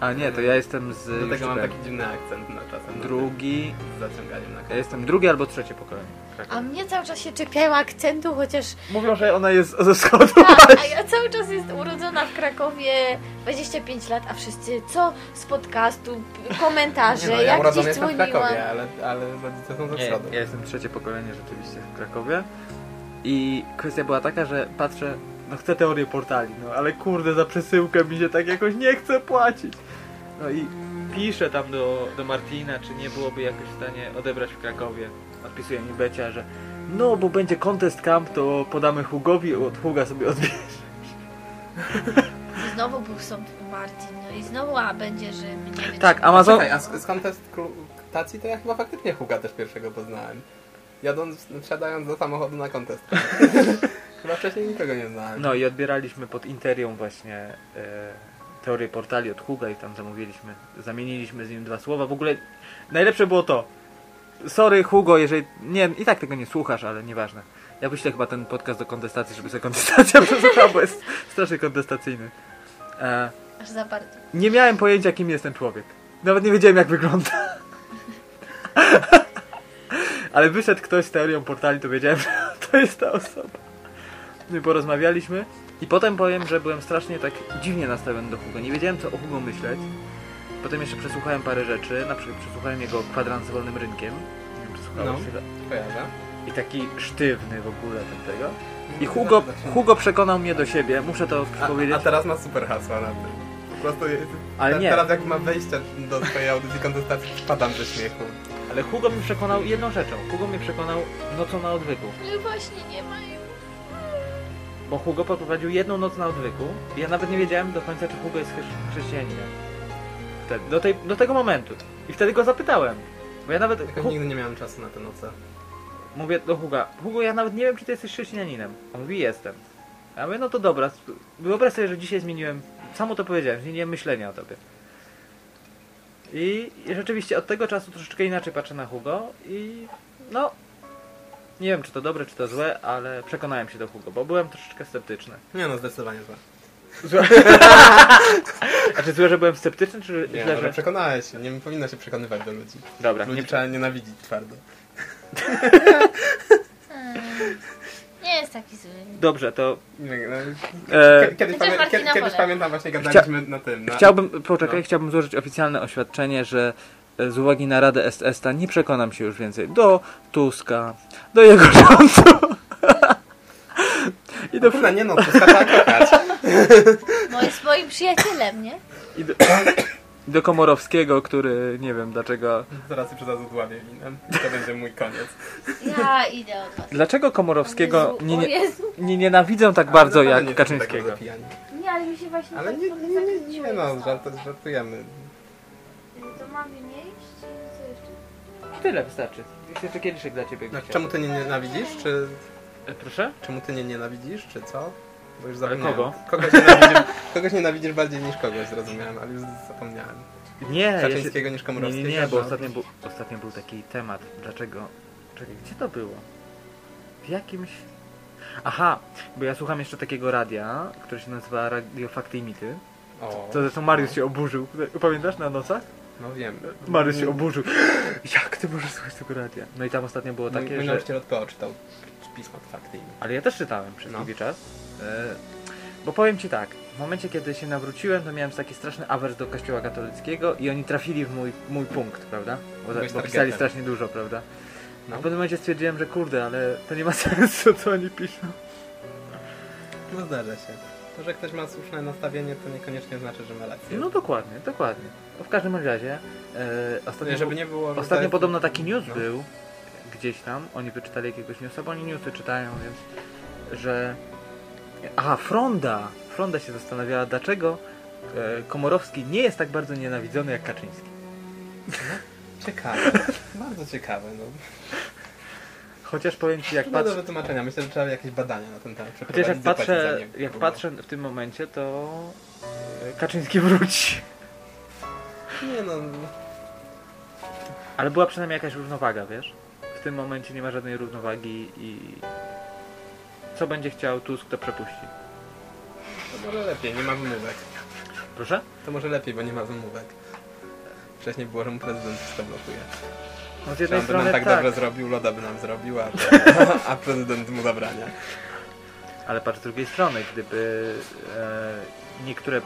A nie, to ja jestem z... Do tego mam taki dziwny akcent na czasem. Drugi... Z zaciąganiem na Ja koniec. jestem drugie albo trzecie pokolenie. Krakowa. A mnie cały czas się czepiają akcentu, chociaż Mówią, że ona jest ze wschodu. tak, a ja cały czas jestem urodzona w Krakowie 25 lat, a wszyscy co z podcastu, komentarze, Nie no, ja jak gdzieś jestem w. Krakowie, ale, ale rodzice są ze Nie, wschodu. ja jestem trzecie pokolenie rzeczywiście w Krakowie. I kwestia była taka, że patrzę, no chcę teorię portali, no ale kurde, za przesyłkę mi się tak jakoś nie chce płacić. No i piszę tam do, do Martina, czy nie byłoby jakoś w stanie odebrać w Krakowie. Odpisuje mi Becia, że no, bo będzie contest camp, to podamy Hugowi, od Huga sobie odbierze. I znowu był sąd Martin, no i znowu, a będzie, że mnie Tak. Amazon... Czekaj, a sk- skąd test tacji, to ja chyba faktycznie Huga też pierwszego poznałem. Jadąc, wsiadając do samochodu na kontest. chyba wcześniej nikogo nie znałem. No i odbieraliśmy pod Interią właśnie e, teorię portali od Huga i tam zamówiliśmy, zamieniliśmy z nim dwa słowa. W ogóle najlepsze było to. Sorry Hugo, jeżeli... Nie, i tak tego nie słuchasz, ale nieważne. Ja wyślę chyba ten podcast do kontestacji, żeby sobie kontestacja przesłuchała, bo jest strasznie kontestacyjny. E, Aż za bardzo. nie miałem pojęcia, kim jest ten człowiek. Nawet nie wiedziałem, jak wygląda. Ale wyszedł ktoś z teorią portali, to wiedziałem, że to jest ta osoba. My porozmawialiśmy i potem powiem, że byłem strasznie tak dziwnie nastawiony do Hugo. Nie wiedziałem, co o Hugo myśleć. Potem jeszcze przesłuchałem parę rzeczy, na przykład przesłuchałem jego kwadrans z wolnym rynkiem. Nie wiem, czy słuchałeś No. Kojarzę. I taki sztywny w ogóle ten tego. I Hugo, Hugo przekonał mnie do siebie, muszę to A, powiedzieć. a teraz ma super hasła na tym. Po prostu jest, Ale nie. teraz jak ma wejście do swojej audycji kontestacji, spadam ze śmiechu. Ale Hugo mnie przekonał jedną rzeczą. Hugo mnie przekonał nocą na odwyku. Ale właśnie nie mają. Bo Hugo poprowadził jedną noc na odwyku i ja nawet nie wiedziałem do końca, czy Hugo jest chrze- chrześcijaninem. Wtedy, do, tej, do tego momentu. I wtedy go zapytałem. Bo ja nawet... Tylko Hu- nigdy nie miałem czasu na te noce. mówię do Huga, Hugo, ja nawet nie wiem, czy ty jesteś chrześcijaninem. On mówi, jestem. Ja mówię, no to dobra, sp- wyobraź sobie, że dzisiaj zmieniłem, samo to powiedziałem, zmieniłem myślenie o tobie. I, I rzeczywiście od tego czasu troszeczkę inaczej patrzę na Hugo i no, nie wiem czy to dobre, czy to złe, ale przekonałem się do Hugo, bo byłem troszeczkę sceptyczny. Nie no, zdecydowanie złe. Złe. A czy złe, że byłem sceptyczny, czy Nie, źle, ale że... przekonałeś się. Nie powinno się przekonywać do ludzi. Dobra, Ludzi nie... trzeba nienawidzić twardo. Nie jest taki zły. Dobrze, to Nie, no, e, Kie- Kiedyś, Chociaż pamię- kie- kiedyś wolę. pamiętam właśnie gadaliśmy na tym. Na... chciałbym, poczekaj, No. chciałbym złożyć oficjalne oświadczenie, że z uwagi na Radę SS-ta nie przekonam się już więcej do Tuska, do jego rządu. I do, Kurna, nie no, kochać. No jest moim przyjacielem, nie? i do, i do Komorowskiego, który nie wiem dlaczego. Zaraz się przydadzą dławie winem. To będzie mój koniec. Ja idę od was. Dlaczego Komorowskiego nie, nie, nie nienawidzą tak Ale bardzo naprawdę jak nie Kaczyńskiego? tak. Nie, ale mi się właśnie Ale tak nie, nie, nie, nie, nie i no, żartujemy. Tyle wystarczy. Jest jeszcze kieliszek dla ciebie. No, czemu ty nie nienawidzisz, czy... E, Proszę? Czemu ty nie nienawidzisz, czy co? Bo już zapomniałem. kogo? Kogoś nienawidzisz, kogoś nienawidzisz bardziej niż kogoś, zrozumiałem, ale już zapomniałem. Nie, Kaczyńskiego niż Nie, Komorowskiego? nie, nie, bo no. ostatnio był, ostatnio był taki temat. Dlaczego? Czekaj, gdzie to było? W jakimś... Aha, bo ja słucham jeszcze takiego radia, które się nazywa Radio Fakty i Mity. O, To zresztą Mariusz się oburzył. Pamiętasz na nocach? no wiem. Mariusz się oburzył. Jak ty możesz słuchać tego radia? No i tam ostatnio było Mój, takie, mój że... nauczyciel od PO czytał pismo faktyjne. Ale ja też czytałem przez No. długi czas. E, Bo powiem ci tak, w momencie kiedy się nawróciłem, to miałem taki straszny awers do kościoła katolickiego i oni trafili w mój, mój punkt, prawda? Bo, Byłeś bo pisali strasznie dużo, prawda? No. A w pewnym momencie stwierdziłem, że kurde, ale to nie ma sensu, co oni piszą. No zdarza się. To, że ktoś ma słuszne nastawienie, to niekoniecznie znaczy, że ma rację. No dokładnie, dokładnie. No w każdym razie, e, ostatnio, żeby nie było... ostatnio jest- podobno taki news No. był, gdzieś tam, oni wyczytali jakiegoś newsa, bo oni newsy czytają, więc, że... Aha, Fronda! Fronda się zastanawiała, dlaczego e, Komorowski nie jest tak bardzo nienawidzony jak Kaczyński. Ciekawe. Bardzo ciekawe, no. Chociaż powiem ci, jak Trudno do patrzę, wytłumaczenia. Myślę, że trzeba jakieś badania na ten temat chociaż jak patrzę, jak patrzę w tym momencie, to e, Kaczyński wróci. Nie no, Ale była przynajmniej jakaś równowaga, wiesz? W tym momencie nie ma żadnej równowagi i co będzie chciał Tusk, to przepuści. to może lepiej, nie ma wymówek. Proszę? To może lepiej, bo nie ma wymówek. Wcześniej było, że mu prezydent wszystko blokuje. No z jednej on by nam strony tak, tak, dobrze zrobił, Loda by nam zrobił, a, a prezydent mu zabrania. ale patrz z drugiej strony, gdyby e, niektóre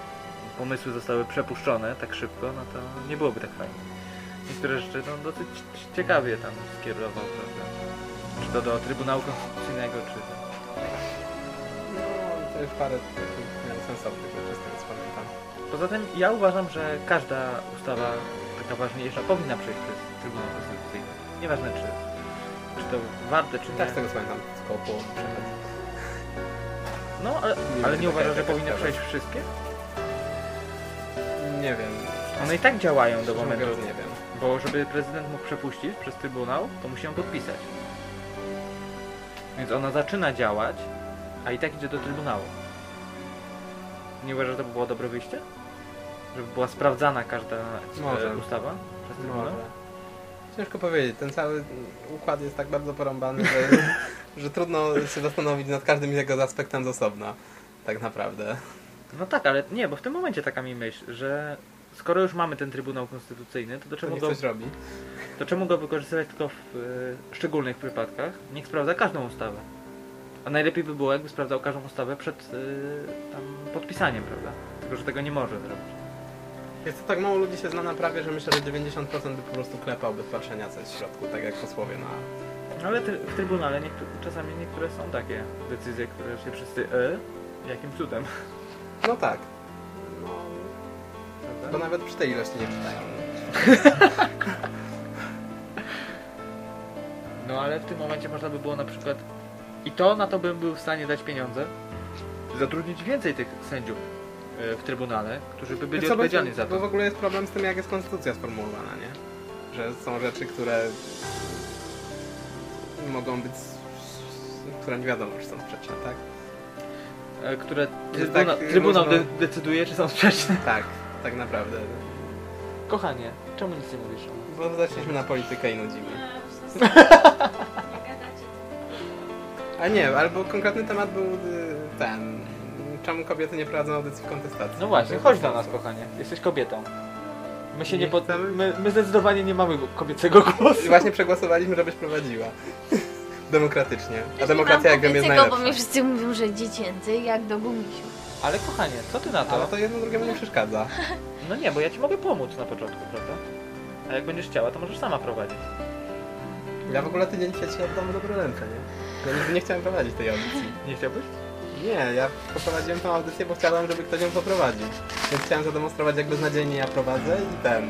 pomysły zostały przepuszczone tak szybko, no to nie byłoby tak fajnie. Niektóre rzeczy no, dosyć ciekawie tam skierował, prawda? Czy to do Trybunału Konstytucyjnego, czy... No, to już parę takich sensownych rzeczy z tego co pamiętam. Poza tym ja uważam, że każda ustawa taka ważniejsza powinna przejść przez Trybunał Konstytucyjny. Nieważne czy, czy to warte, czy nie. Tak z tego co pamiętam, połowy przechodzi. No, ale, Nie ale nie uważasz, że powinny przejść wszystkie? Nie wiem. One i tak działają do Szczerze momentu, mówiąc, nie wiem. bo żeby prezydent mógł przepuścić przez Trybunał, to musi ją podpisać. Więc ona zaczyna działać, a i tak idzie do Trybunału. Nie uważasz, że to by było dobre wyjście? Żeby była sprawdzana każda e, Może. ustawa przez Trybunał? Może. Ciężko powiedzieć, ten cały układ jest tak bardzo porąbany, że, że trudno się zastanowić nad każdym jego aspektem z osobna. Tak naprawdę. No tak, ale nie, bo w tym momencie taka mi myśl, że skoro już mamy ten Trybunał Konstytucyjny, to do To czemu, niech go, robi. to czemu go wykorzystywać tylko w e, szczególnych przypadkach? Niech sprawdza każdą ustawę. A najlepiej by było, jakby sprawdzał każdą ustawę przed tam podpisaniem, prawda? Tylko, że tego nie może zrobić. Jest to tak mało ludzi się zna na prawie, że myślę, że 90% by po prostu klepał bez patrzenia co jest w środku, tak jak posłowie na... No ale try- w Trybunale niektóre, czasami niektóre są takie decyzje, które się wszyscy e, jakim cudem, No tak. No, prawda? bo nawet przy tej ilości nie czytają. No ale w tym momencie można by było na przykład i to na to bym był w stanie dać pieniądze, zatrudnić więcej tych sędziów w Trybunale, którzy by byli odpowiedzialni będzie- za Bo w to. ogóle jest problem z tym, jak jest konstytucja sformułowana, nie? Że są rzeczy, które mogą być, które nie wiadomo, czy są sprzeczne, tak? E, Które trybuna, tak, Trybunał można- de decyduje, czy są sprzeczne. Tak, tak naprawdę. Kochanie, czemu nic nie mówisz? Bo zaczęliśmy na politykę i nudzimy. A nie, albo konkretny temat był y, ten. Czemu kobiety nie prowadzą audycji w kontestacji? No właśnie, chodź do nas, kochanie. Jesteś kobietą. My się nie, Nie pod... chcemy? my, my zdecydowanie nie mamy kobiecego głosu. I właśnie przegłosowaliśmy, żebyś prowadziła. Demokratycznie. A demokracja, jak wiem, jest najlepsza. bo mi wszyscy mówią, że dziecięcy, jak do gumisiu. Ale kochanie, co ty na to? Ale to jedno drugiemu nie przeszkadza. No nie, bo ja ci mogę pomóc na początku, prawda? A jak będziesz chciała, to możesz sama prowadzić. Ja w ogóle tydzień przed się oddam dobre ręce, nie? Ja nigdy nie chciałem prowadzić tej audycji. Nie chciałbyś? Nie, ja poprowadziłem tę audycję, bo chciałem, żeby ktoś ją poprowadził. Więc chciałem zademonstrować, jak beznadziejnie ja prowadzę i ten.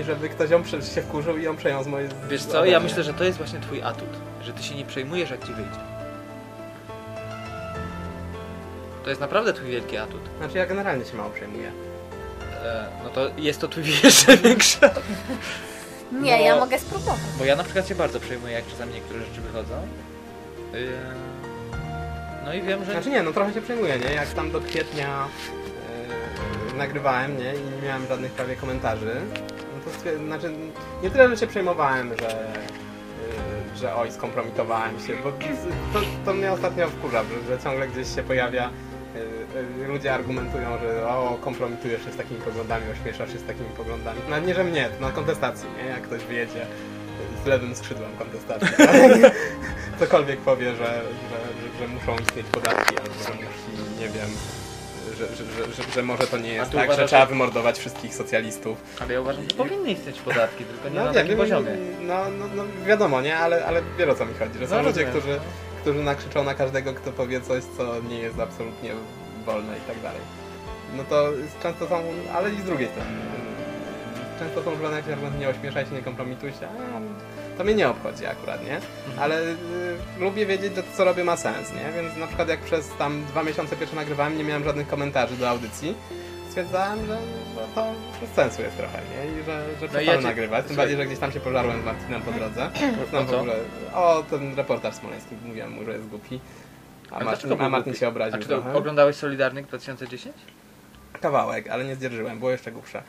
I żeby ktoś ją prze- się wkurzył i ją przejął z mojej Wiesz co, ja myślę, że to jest właśnie twój atut. Że ty się nie przejmujesz, jak ci wyjdzie. To jest naprawdę twój wielki atut. Znaczy ja generalnie się mało przejmuję. E, no to jest to twój jeszcze większy atut. Nie, No. ja mogę spróbować. Bo ja na przykład się bardzo przejmuję, jak czasami niektóre rzeczy wychodzą. Yy, No i wiem, że... Znaczy nie, no trochę się przejmuję, nie? Jak tam do kwietnia yy, nagrywałem, nie? I nie miałem żadnych prawie komentarzy. No to znaczy nie tyle, że się przejmowałem, że yy, że oj, skompromitowałem się, bo to, to mnie ostatnio wkurza, że, że ciągle gdzieś się pojawia yy, ludzie argumentują, że o, kompromitujesz się z takimi poglądami, ośmieszasz się z takimi poglądami. No nie, że mnie, to na kontestacji, nie? Jak ktoś wyjedzie z lewym skrzydłem kontestacji. tak? Cokolwiek powie, że, że, że, że muszą istnieć podatki, albo że musi, nie wiem, że, że, że, że, że może to nie jest tu tak, że uważasz, trzeba że- wymordować wszystkich socjalistów. Ale ja uważam, że powinny istnieć podatki, tylko nie No na takim wiem, poziomie. no, no, no wiadomo, nie, ale, ale wiele o co mi chodzi, że są No, ludzie, rozumiem. którzy, którzy nakrzyczą na każdego, kto powie coś, co nie jest absolutnie wolne i tak dalej. No to często są, ale i z drugiej strony. Często są jakieś argumenty, nie ośmieszaj się, nie kompromituj się. A, to mnie nie obchodzi akurat, nie? Ale y, lubię wiedzieć, że to co robię ma sens, nie? Więc na przykład jak przez tam dwa miesiące pierwsze nagrywałem, nie miałem żadnych komentarzy do audycji, stwierdzałem, że, że to bez sensu jest trochę, nie? I że, że No ja ci- nagrywać, tym bardziej, że gdzieś tam się pożarłem z Martinem po drodze. O Znam w co? ogóle, o, ten reportaż smoleński, mówiłem mu, że jest głupi. A Martin, a Martin się A obraził czy to trochę. oglądałeś Solidarnych 2010? Kawałek, ale nie zdzierżyłem, było jeszcze głupsze.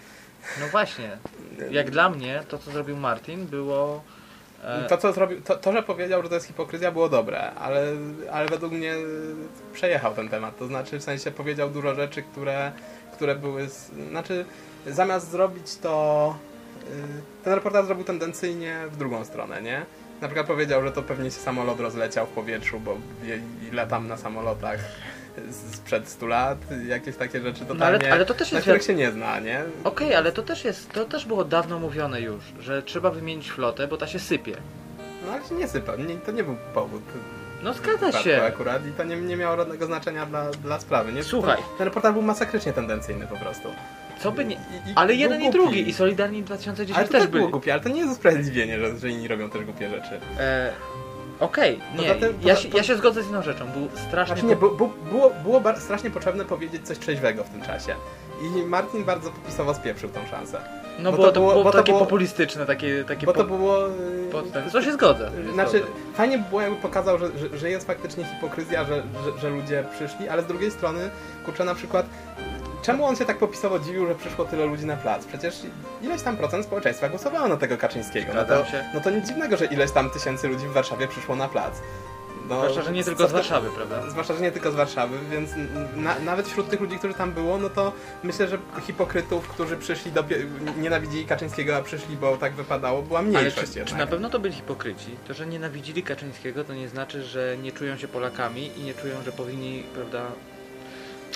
No właśnie. Jak dla mnie, to co zrobił Martin było... E, To, co zrobił, to, to, że powiedział, że to jest hipokryzja, było dobre, ale, ale według mnie przejechał ten temat. To znaczy, w sensie powiedział dużo rzeczy, które, które były. Znaczy, zamiast zrobić to. y, Ten reportaż zrobił tendencyjnie w drugą stronę, nie? Na przykład powiedział, że to pewnie się samolot rozleciał w powietrzu, bo wie- ile tam na samolotach sprzed 100 lat, jakieś takie rzeczy No ale- totalnie, ale to też na jest których wiad- się nie zna, nie? Okej, ale to też jest, to też było dawno mówione już, że trzeba wymienić flotę, bo ta się sypie. No ale się nie sypał, nie, to nie był powód. No zgadza się. akurat i to nie, nie miało żadnego znaczenia dla, dla sprawy. Nie? Słuchaj. Ten, ten był masakrycznie tendencyjny po prostu. Co by nie... I- i Ale jeden i głupi. drugi. I Solidarni 2010 Ale to też też było byli. głupie, ale to nie jest usprawiedliwienie, że, że inni robią też głupie rzeczy. E, Okej, nie. Poza tym- ja, się, po- ja się zgodzę z jedną rzeczą. Był strasznie... Nie, bu, było, było strasznie potrzebne powiedzieć coś trzeźwego w tym czasie. I Martin bardzo popisowo spieprzył tą szansę. No bo było to to, było- było bo to takie było- populistyczne, takie... takie Bo to po- było... yy, pod ten- Co się zgodzę. się Znaczy, zgodzę. fajnie by było, jakby pokazał, że, że, że jest faktycznie hipokryzja, że, że, że ludzie przyszli, ale z drugiej strony, kurczę, na przykład, czemu on się tak popisowo dziwił, że przyszło tyle ludzi na plac? Przecież ileś tam procent społeczeństwa głosowało na tego Kaczyńskiego. No to, no to nic dziwnego, że ileś tam tysięcy ludzi w Warszawie przyszło na plac. No, Zwłaszcza, że nie tylko z Warszawy, prawda? Zwłaszcza, że nie tylko z Warszawy, więc na, nawet wśród tych ludzi, którzy tam było, no to myślę, że hipokrytów, którzy przyszli, do, nienawidzili Kaczyńskiego, a przyszli, bo tak wypadało, była Ale mniejszość czy, jednak. czy na pewno to byli hipokryci? To, że nienawidzili Kaczyńskiego, to nie znaczy, że nie czują się Polakami i nie czują, że powinni, prawda...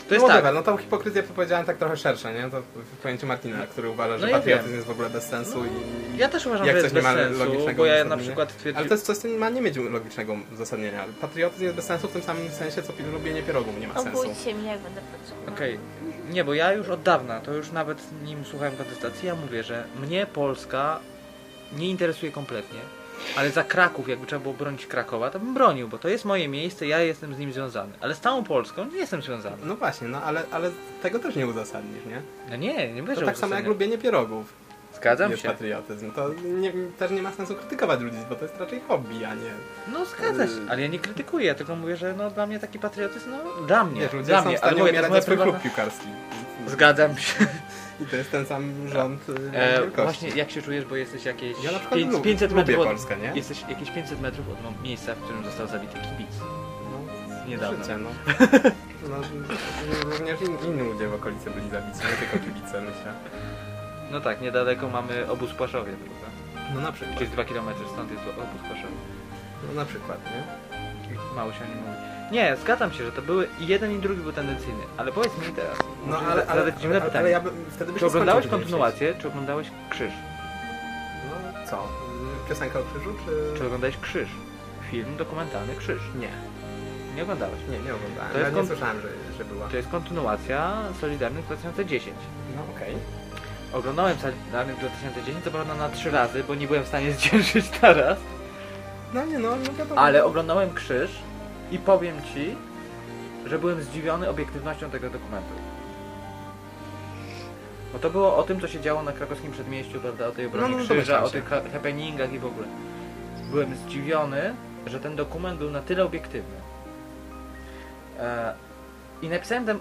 To jest no, tak. no tą hipokryzję powiedziałem tak trochę szersze, nie? To w pojęciu Martina, który uważa, że No patriotyzm wiem. jest w ogóle bez sensu i... Ja też uważam, Jak że coś jest nie bez ma sensu, logicznego bo ja na przykład twierdzę... Ale to jest coś, co ma nie mieć logicznego uzasadnienia. Patriotyzm jest bez sensu w tym samym sensie, co lubienie pierogów nie ma sensu. Obudźcie mnie, jak będę potrzebować. Okej, nie, bo ja już od dawna, to już nawet nim słuchałem kontestacji, ja mówię, że mnie Polska nie interesuje kompletnie, ale za Kraków, jakby trzeba było bronić Krakowa, to bym bronił, bo to jest moje miejsce, ja jestem z nim związany. Ale z całą Polską nie jestem związany. No właśnie, no ale, ale tego też nie uzasadnisz, nie? No nie, nie mówię, To tak samo jak lubienie pierogów Zgadzam jest się. patriotyzm. To nie, też nie ma sensu krytykować ludzi, bo to jest raczej hobby, a nie... No zgadza się, ale ja nie krytykuję, ja tylko mówię, że no dla mnie taki patriotyzm, no dla mnie, Wiesz, ludzie dla są mnie, w ale stanie mówię, umierać swój klub piłkarski. Zgadzam się. I to jest ten sam rząd y, E, wielkości. właśnie jak się czujesz, bo jesteś jakieś Ja na przykład pięć- lubię- 500 lubię metrów od, Polskę, nie? Jesteś jakieś 500 metrów od miejsca, w którym został zabity kibic. No, Niedawno. Życie, no. no. Również in, inni ludzie w okolicy byli zabici, nie tylko kibice, myślę. No tak, niedaleko mamy obóz Płaszowie, prawda? No na przykład. Jakieś 2 km stąd jest obóz Płaszowie. No na przykład, nie? Mało się o nim mówi. Nie, zgadzam się, że to były i jeden i drugi był tendencyjny. Ale powiedz mi teraz, No ale, ale, dziwne ale, pytanie. ale ja bym wtedy Czy oglądałeś kontynuację, czy oglądałeś Krzyż? No co? Y, Piosenka o krzyżu, czy... Czy oglądałeś Krzyż? Film dokumentalny Krzyż. Nie, Nie oglądałeś. nie, nie oglądałem. To Ja jest nie słyszałem, że, że była. To jest kontynuacja Solidarnych 2010. No okej. Oglądałem Solidarnych 2010, to prawda na trzy razy, bo nie byłem w stanie zdzierżyć teraz. No nie, no, no wiadomo. Ale oglądałem Krzyż i powiem Ci, że byłem zdziwiony obiektywnością tego dokumentu. Bo to było o tym, co się działo na krakowskim przedmieściu, prawda, o tej obronie No, no, krzyża, o tych ha- happeningach i w ogóle. Byłem zdziwiony, że ten dokument był na tyle obiektywny. E, I napisałem tam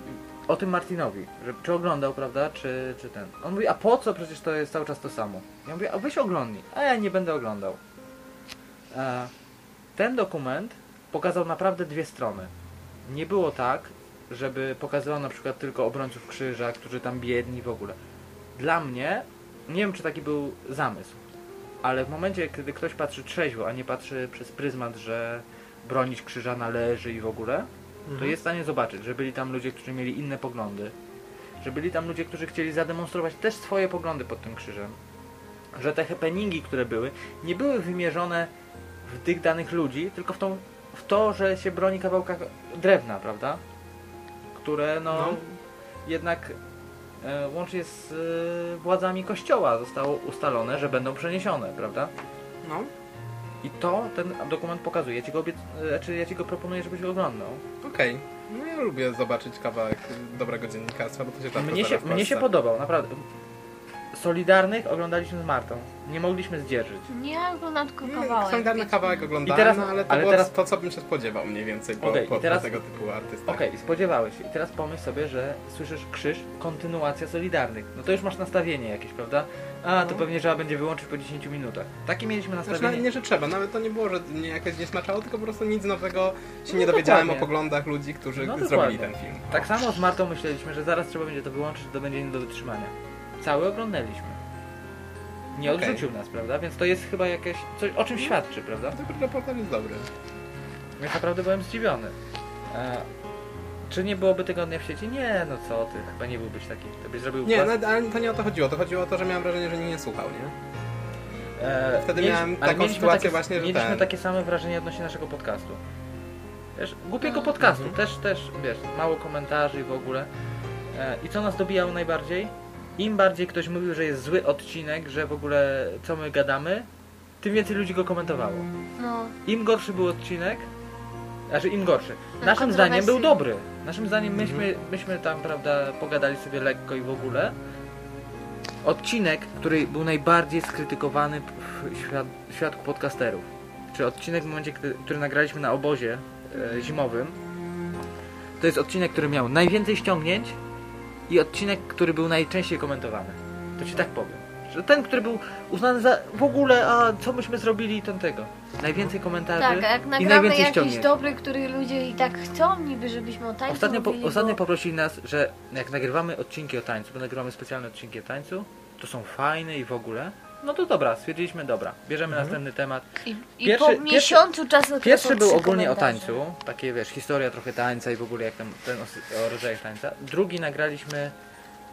o tym Martinowi, że czy oglądał, prawda, czy, czy ten. On mówi, a po co, przecież to jest cały czas to samo. Ja mówię, a weź oglądnij, a ja nie będę oglądał. E, ten dokument pokazał naprawdę dwie strony. Nie było tak, żeby pokazywał na przykład tylko obrońców krzyża, którzy tam biedni w ogóle. Dla mnie, nie wiem czy taki był zamysł, ale w momencie, kiedy ktoś patrzy trzeźwo, a nie patrzy przez pryzmat, że bronić krzyża należy i w ogóle, to Mhm. jest w stanie zobaczyć, że byli tam ludzie, którzy mieli inne poglądy, że byli tam ludzie, którzy chcieli zademonstrować też swoje poglądy pod tym krzyżem, że te happeningi, które były, nie były wymierzone w tych danych ludzi, tylko w, tą, w to, że się broni kawałka drewna, prawda? Które no, No. jednak e, łącznie z e, władzami kościoła zostało ustalone, że będą przeniesione, prawda? No. I to ten dokument pokazuje. Ja ci go, e, znaczy ja ci go proponuję, żebyś go oglądał. Okej. No ja lubię zobaczyć kawałek dobrego dziennikarstwa, bo to się rzadko Mnie się, mnie się podobał, naprawdę. Solidarnych oglądaliśmy z Martą. Nie mogliśmy zdzierżyć. Nie, oglądam tylko Nie, kawałek. Solidarny wiecie. kawałek oglądałem, I teraz- no, ale to ale było teraz- to, co bym się spodziewał mniej więcej po, Okej, po, i teraz- po tego typu artystach. Okej, spodziewałeś się. I teraz pomyśl sobie, że słyszysz krzyż, kontynuacja Solidarnych. No to już masz nastawienie jakieś, prawda? A, to No. pewnie trzeba będzie wyłączyć po 10 minutach. Takie mieliśmy Znaczy, nastawienie. nawet nie, że trzeba, nawet to nie było, że mnie jakoś nie smaczało, tylko po prostu nic nowego się No nie dowiedziałem dokładnie. o poglądach ludzi, którzy No zrobili dokładnie. ten film. Tak samo z Martą myśleliśmy, że zaraz trzeba będzie to wyłączyć, to będzie nie do wytrzymania. Cały oglądaliśmy. Nie Okej. odrzucił nas, prawda? Więc to jest chyba jakieś coś, o czym świadczy, prawda? Dobry reportaż jest dobry. Więc naprawdę byłem zdziwiony. E, czy nie byłoby tygodnia w sieci? Nie, no co ty, chyba nie byłbyś taki. To byś zrobił Nie, no, ale to nie o to chodziło. To chodziło o to, że miałem wrażenie, że nikt nie słuchał, nie? E, Wtedy mieliśmy- miałem taką sytuację takie, właśnie, że Mieliśmy ten- takie same wrażenie odnośnie naszego podcastu. Wiesz, głupiego No. podcastu, Mhm. też, też, wiesz, mało komentarzy w ogóle. E, I co nas dobijało najbardziej? Im bardziej ktoś mówił, że jest zły odcinek, że w ogóle co my gadamy, tym więcej ludzi go komentowało. No, Im gorszy był odcinek, znaczy im gorszy. Naszym zdaniem był dobry. Naszym zdaniem myśmy, myśmy tam, prawda, pogadali sobie lekko i w ogóle. Odcinek, który był najbardziej skrytykowany w świat, w świadku podcasterów. Czy odcinek w momencie, który, który nagraliśmy na obozie e, zimowym. To jest odcinek, który miał najwięcej ściągnięć i odcinek, który był najczęściej komentowany. To ci tak powiem. Że ten, który był uznany za w ogóle, a co myśmy zrobili, ten tego. Najwięcej komentarzy tak, jak i najwięcej jakiś ściągnięć. dobry, który ludzie i tak chcą niby, żebyśmy o tańcu Ostatnio, po, mówili, ostatnio bo... poprosili nas, że jak nagrywamy odcinki o tańcu, bo nagrywamy specjalne odcinki o tańcu, to są fajne i w ogóle. No to dobra, stwierdziliśmy dobra, bierzemy Mhm. następny temat. I, i Pierwszy- po pierwszy- miesiącu czasu Pierwszy był ogólnie o tańcu, takie wiesz, historia trochę tańca i w ogóle jak tam ten o, o rodzajach tańca. Drugi nagraliśmy,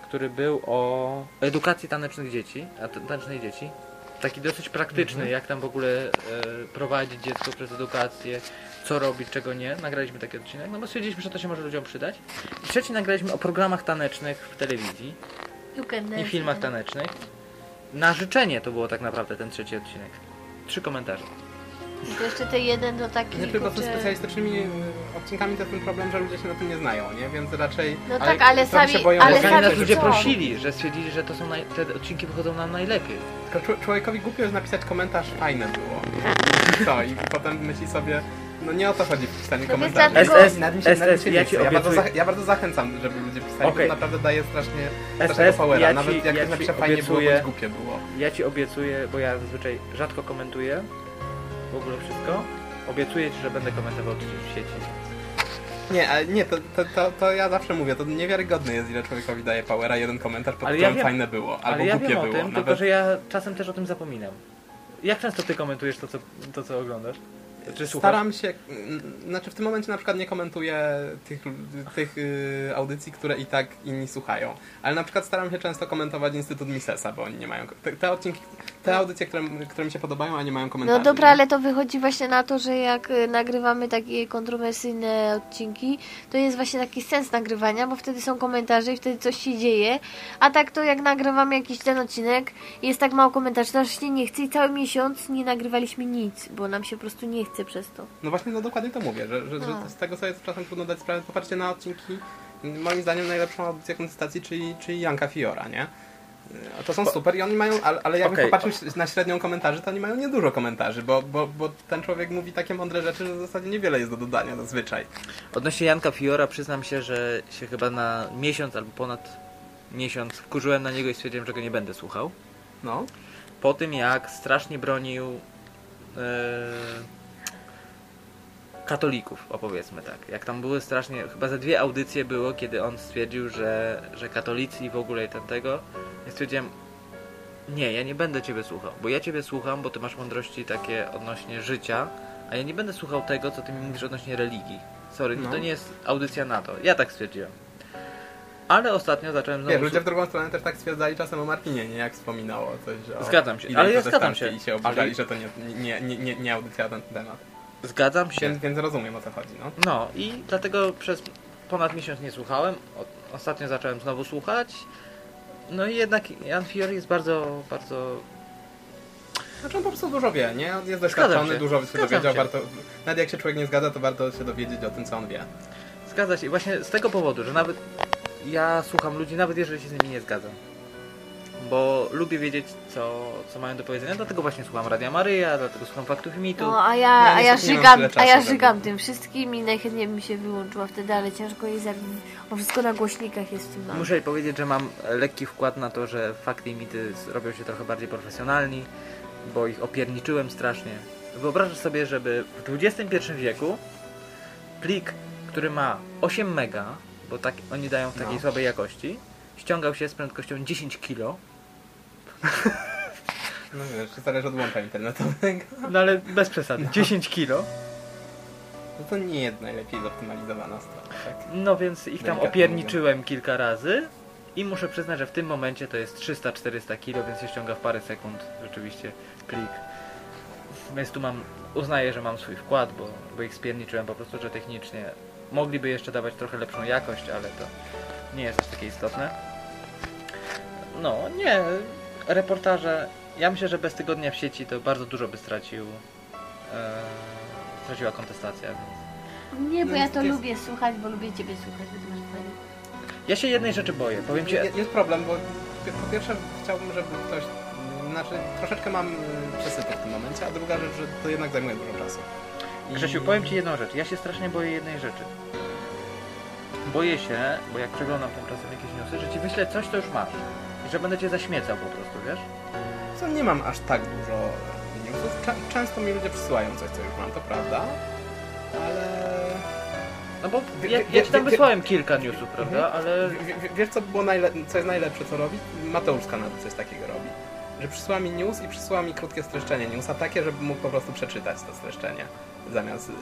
który był o edukacji tanecznych dzieci, tanecznej dzieci. Taki dosyć praktyczny, Mhm. jak tam w ogóle e, prowadzić dziecko przez edukację, co robić, czego nie. Nagraliśmy taki odcinek, no bo stwierdziliśmy, że to się może ludziom przydać. I trzeci nagraliśmy o programach tanecznych w telewizji i filmach tanecznych. Na życzenie to było tak naprawdę ten trzeci odcinek. Trzy komentarze. I to jeszcze ten jeden do takich, Nie tylko z kurczę- specjalistycznymi y, odcinkami to jest ten problem, że ludzie się na tym nie znają, nie? Więc raczej... No Ale tak, ale trochę się sami, boją ale sami sami nas ludzie chcą. prosili, że stwierdzili, że to są naj... te odcinki wychodzą nam najlepiej. Tylko czł- człowiekowi głupio jest napisać komentarz fajne było. I co? I potem myśli sobie, no nie o to chodzi w pisaniu No więc komentarzy. dlatego- SS, tym się- tym SS, się ja nie ci chce. ja, bardzo obiecuję- zach- ja bardzo zachęcam, żeby ludzie pisali, Okej. bo to naprawdę daje strasznie, strasznego SS, powera. ja Nawet ci, jak ja ktoś ci napisze fajnie było, obiecuję, bądź głupie było. ja ci obiecuję, bo ja zazwyczaj rzadko komentuję w ogóle wszystko. Obiecuję ci, że będę komentował w sieci. Nie, ale nie, to, to, to, to ja zawsze mówię, to niewiarygodne jest, ile człowiekowi daje powera jeden komentarz, pod Ale ja którym wiem- fajne było, albo Ale ja głupie wiem o było. tym, tylko Nawet... że ja czasem też o tym zapominam. Jak często ty komentujesz to, co, to, co oglądasz? Czy? Staram się, mm, znaczy w tym momencie na przykład nie komentuję tych, tych y, audycji, które i tak inni słuchają, ale na przykład staram się często komentować Instytut Misesa, bo oni nie mają, te, te odcinki, te audycje, które, które mi się podobają, a nie mają komentarzy. No dobra, nie? ale to wychodzi właśnie na to, że jak y, nagrywamy takie kontrowersyjne odcinki, to jest właśnie taki sens nagrywania, bo wtedy są komentarze i wtedy coś się dzieje. A tak to jak nagrywamy jakiś ten odcinek, jest tak mało komentarzy, to się nie chce i cały miesiąc nie nagrywaliśmy nic, bo nam się po prostu nie chce przez to. No właśnie, no dokładnie to mówię, że, że, No. że z tego sobie czasem trudno dać sprawę. Popatrzcie na odcinki, moim zdaniem najlepszą audycję konsultacji, czyli, czyli Janka Fiora, nie? A To są super i oni mają, ale, ale Okej. popatrzył na średnią komentarzy, to oni mają niedużo komentarzy, bo, bo, bo ten człowiek mówi takie mądre rzeczy, że w zasadzie niewiele jest do dodania zazwyczaj. Odnośnie Janka Fiora przyznam się, że się chyba na miesiąc albo ponad miesiąc wkurzyłem na niego i stwierdziłem, że go nie będę słuchał. No. Po tym jak strasznie bronił e, katolików, opowiedzmy tak. Jak tam były strasznie, chyba ze dwie audycje było, kiedy on stwierdził, że, że katolicy i w ogóle i ten tego. Ja stwierdziłem, nie, ja nie będę ciebie słuchał, bo ja ciebie słucham, bo ty masz mądrości takie odnośnie życia, a ja nie będę słuchał tego, co ty mi mówisz odnośnie religii. Sorry, No. to nie jest audycja na to. Ja tak stwierdziłem. Ale ostatnio zacząłem znowu... Wiesz, ludzie w drugą stronę też tak stwierdzali czasem o Martinie, nie? Jak wspominało coś o... Zgadzam się, ale ja zgadzam się. I się oburzali, Ale- że to nie, nie, nie, nie, nie audycja na ten temat. Zgadzam się. Więc, więc rozumiem o co chodzi, no. No i dlatego przez ponad miesiąc nie słuchałem. Ostatnio zacząłem znowu słuchać. No i jednak Jan Fiori jest bardzo, bardzo... Znaczy on po prostu dużo wie, nie? Jest doświadczony, dużo się Zgadzam dowiedział, się. warto... Nawet jak się człowiek nie zgadza, to warto się dowiedzieć o tym, co on wie. Zgadza się. I właśnie z tego powodu, że nawet ja słucham ludzi, nawet jeżeli się z nimi nie zgadzam. Bo lubię wiedzieć, co, co mają do powiedzenia, dlatego właśnie słucham Radia Maryja, dlatego słucham Faktów i Mitów. No, a ja, Ja a ja żygam, a ja żygam tym wszystkim i najchętniej bym się wyłączyła wtedy, ale ciężko jest jak o wszystko na głośnikach jest w tym mam. Muszę powiedzieć, że mam lekki wkład na to, że fakty i mity robią się trochę bardziej profesjonalni, bo ich opierniczyłem strasznie. Wyobrażasz sobie, żeby w XXI wieku plik, który ma 8 mega, bo tak oni dają w takiej No. słabej jakości, ściągał się z prędkością 10 kg, No wiesz, zależy od łącza internetowego. no ale bez przesady, 10 kg. No to nie jest najlepiej zoptymalizowana strona, tak? No więc ich tam opierniczyłem kilka razy i muszę przyznać, że w tym momencie to jest 300-400 kg, więc się ściąga w parę sekund rzeczywiście plik. Więc tu mam, uznaję, że mam swój wkład, bo, bo ich spierniczyłem po prostu, że technicznie mogliby jeszcze dawać trochę lepszą jakość, ale to nie jest aż takie istotne. No, nie, reportaże, ja myślę, że bez tygodnia w sieci to bardzo dużo by stracił, e, straciła kontestacja, więc Nie, bo No ja jest- to jest- lubię słuchać, bo lubię ciebie słuchać, bo ty masz fajne. Ja się jednej rzeczy boję, powiem ci. Je- Jest problem, bo po pierwsze chciałbym, żeby ktoś... Znaczy, troszeczkę mam y, w tym momencie, a druga rzecz, że to jednak zajmuje dużo czasu. I- Grzesiu, powiem ci jedną rzecz. Ja się strasznie boję jednej rzeczy. Boję się, bo jak przeglądam tymczasem jakieś newsy, że ci wyślę coś, co już masz. Że będę cię zaśmiecał po prostu, wiesz? Co nie mam aż tak dużo newsów. Często mi ludzie przysyłają coś, co już mam, to prawda. Ale... No bo ja, ja ci tam wysłałem kilka newsów, prawda? Ale... Wiesz, co, było co jest najlepsze, co robi? Mateusz z Kanady coś takiego robi. Że przysyła mi news i przysyła mi krótkie streszczenie newsa, takie, żebym mógł po prostu przeczytać to streszczenie. Zamiast... y,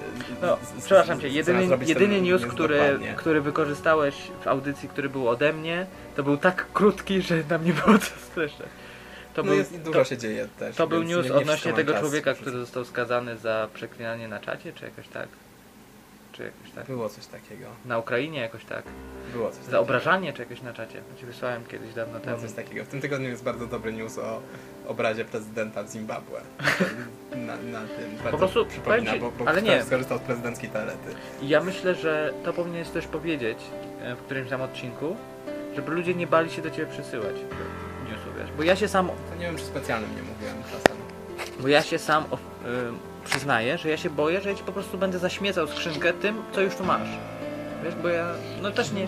No, z- przepraszam cię, jedyny, jedyny news, który, dokładnie. który wykorzystałeś w audycji, który był ode mnie, to był tak krótki, że tam nie było co streszczać. To No był, jest, dużo to, się dzieje też. to był news nie- nie odnośnie tego czas. człowieka, który został skazany za przeklinanie na czacie, czy jakoś tak? Czy jakoś tak? Było coś takiego. Na Ukrainie jakoś tak. Było coś Za takiego. obrażanie czy jakoś na czacie. Ci wysłałem kiedyś dawno Było temu. coś takiego. W tym tygodniu jest bardzo dobry news o obrazie prezydenta w Zimbabwe. Na, na tym bardzo prostu przypomina, ci- bo, bo ale nie. skorzystał z prezydenckiej toalety. Ja myślę, że to powinieneś też powiedzieć e, w którymś tam odcinku, żeby ludzie nie bali się do ciebie przysyłać newsów, wiesz. Bo ja się sam, To nie wiem, czy specjalnym nie mówiłem czasem. bo ja się sam o, y, przyznaję, że ja się boję, że ja ci po prostu będę zaśmiecał skrzynkę tym, co już tu masz. Wiesz, bo ja no też nie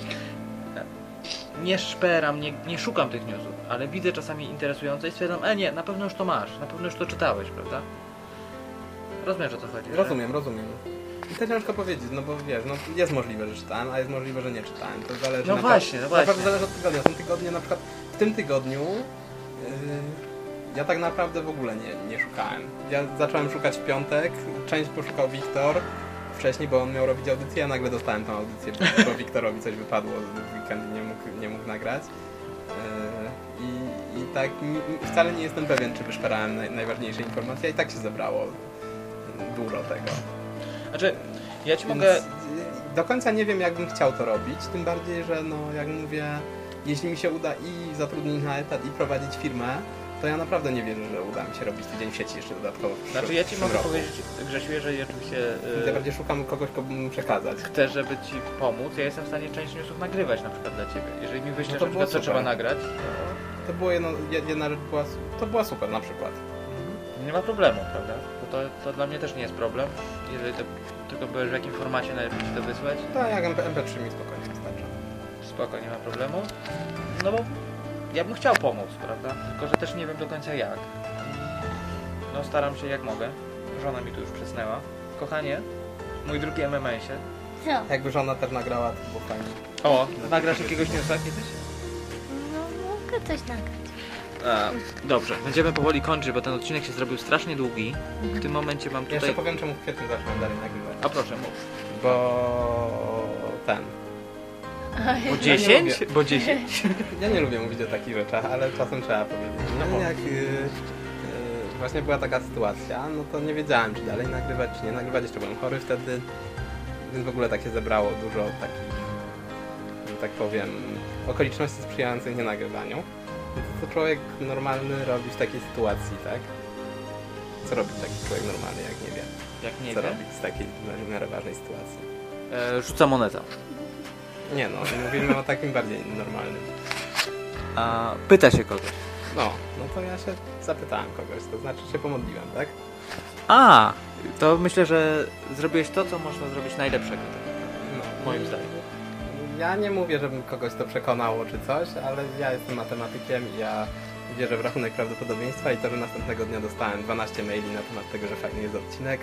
nie szperam, nie, nie szukam tych newsów, ale widzę czasami interesujące i stwierdzam, e nie, na pewno już to masz, na pewno już to czytałeś, prawda? Rozumiesz o co chodzi? że- Rozumiem, rozumiem. I to ciężko powiedzieć, no bo wiesz, no jest możliwe, że czytałem, a jest możliwe, że nie czytałem. To zależy No na właśnie, no właśnie. Naprawdę zależy od tygodnia. Są tygodnie, na przykład w tym tygodniu yy, ja tak naprawdę w ogóle nie, nie szukałem. Ja zacząłem szukać w piątek, część poszukał Wiktor wcześniej, bo on miał robić audycję, a nagle dostałem tą audycję, bo, Wiktorowi coś wypadło w weekend nie mógł, nie mógł nagrać. Yy, tak wcale nie jestem pewien, czy wyszperałem naj, najważniejsze informacje, i tak się zebrało dużo tego. Znaczy, ja ci Więc mogę... y, do końca nie wiem, jak bym chciał to robić, tym bardziej, że no, jak mówię, jeśli mi się uda i zatrudnić na etat, i prowadzić firmę, to ja naprawdę nie wierzę, że uda mi się robić tydzień w sieci jeszcze dodatkowo. w Znaczy, ja ci mogę roku. powiedzieć, Grzesiu, jeżeli oczywiście... Ja y, bardziej szukam kogoś, komu bym przekazać. chcesz, żeby ci pomóc, ja jestem w stanie część newsów nagrywać na przykład dla ciebie. Jeżeli mi wyślesz No to na przykład, co trzeba nagrać, To było jedno, jed- jedna rzecz, była, to była super na przykład. to nie ma problemu, prawda? Bo to, to dla mnie też nie jest problem. Jeżeli to tylko byłeś w jakim formacie najlepiej ci to wysłać, Tak, jak MP, MP3 mi spokojnie wystarcza. spoko, nie ma problemu. No bo ja bym chciał pomóc, prawda? Tylko, że też nie wiem do końca jak. No staram się jak mogę. Żona mi tu już przysnęła. Kochanie, mój drugi MMS-ie. Co? Jakby żona też nagrała, to było fajnie. O, nagrasz jakiegoś newsa kiedyś? No mogę coś nagrać. E, dobrze, będziemy powoli kończyć, bo ten odcinek się zrobił strasznie długi. W tym momencie mam Jeszcze tutaj... powiem, czemu w kwietniu zacząłem dalej nagrywać. A proszę, mów. Bo ten. Bo nie 10? lubię. Bo 10. Ja nie lubię mówić o takich rzeczach, ale czasem trzeba powiedzieć. No No jak y, y, właśnie była taka sytuacja, no to nie wiedziałem, czy dalej nagrywać, czy nie nagrywać. Jeszcze byłem chory wtedy, więc w ogóle tak się zebrało dużo takich, tak powiem, okoliczności sprzyjających nienagrywaniu. To co człowiek normalny robi w takiej sytuacji, tak? Co robi taki człowiek normalny, jak nie wie? Jak nie co wiem. robić z takiej w miarę ważnej sytuacji? E, rzuca moneta. Nie no, mówimy o takim bardziej normalnym. A pyta się kogoś. No, no to ja się zapytałem kogoś, to znaczy się pomodliłem, tak? A, to myślę, że zrobiłeś to, co można zrobić najlepszego. No, Moim zdaniem. Ja nie mówię, żebym kogoś to przekonało czy coś, ale ja jestem matematykiem i ja wierzę w rachunek prawdopodobieństwa i to, że następnego dnia dostałem 12 maili na temat tego, że fajny jest odcinek,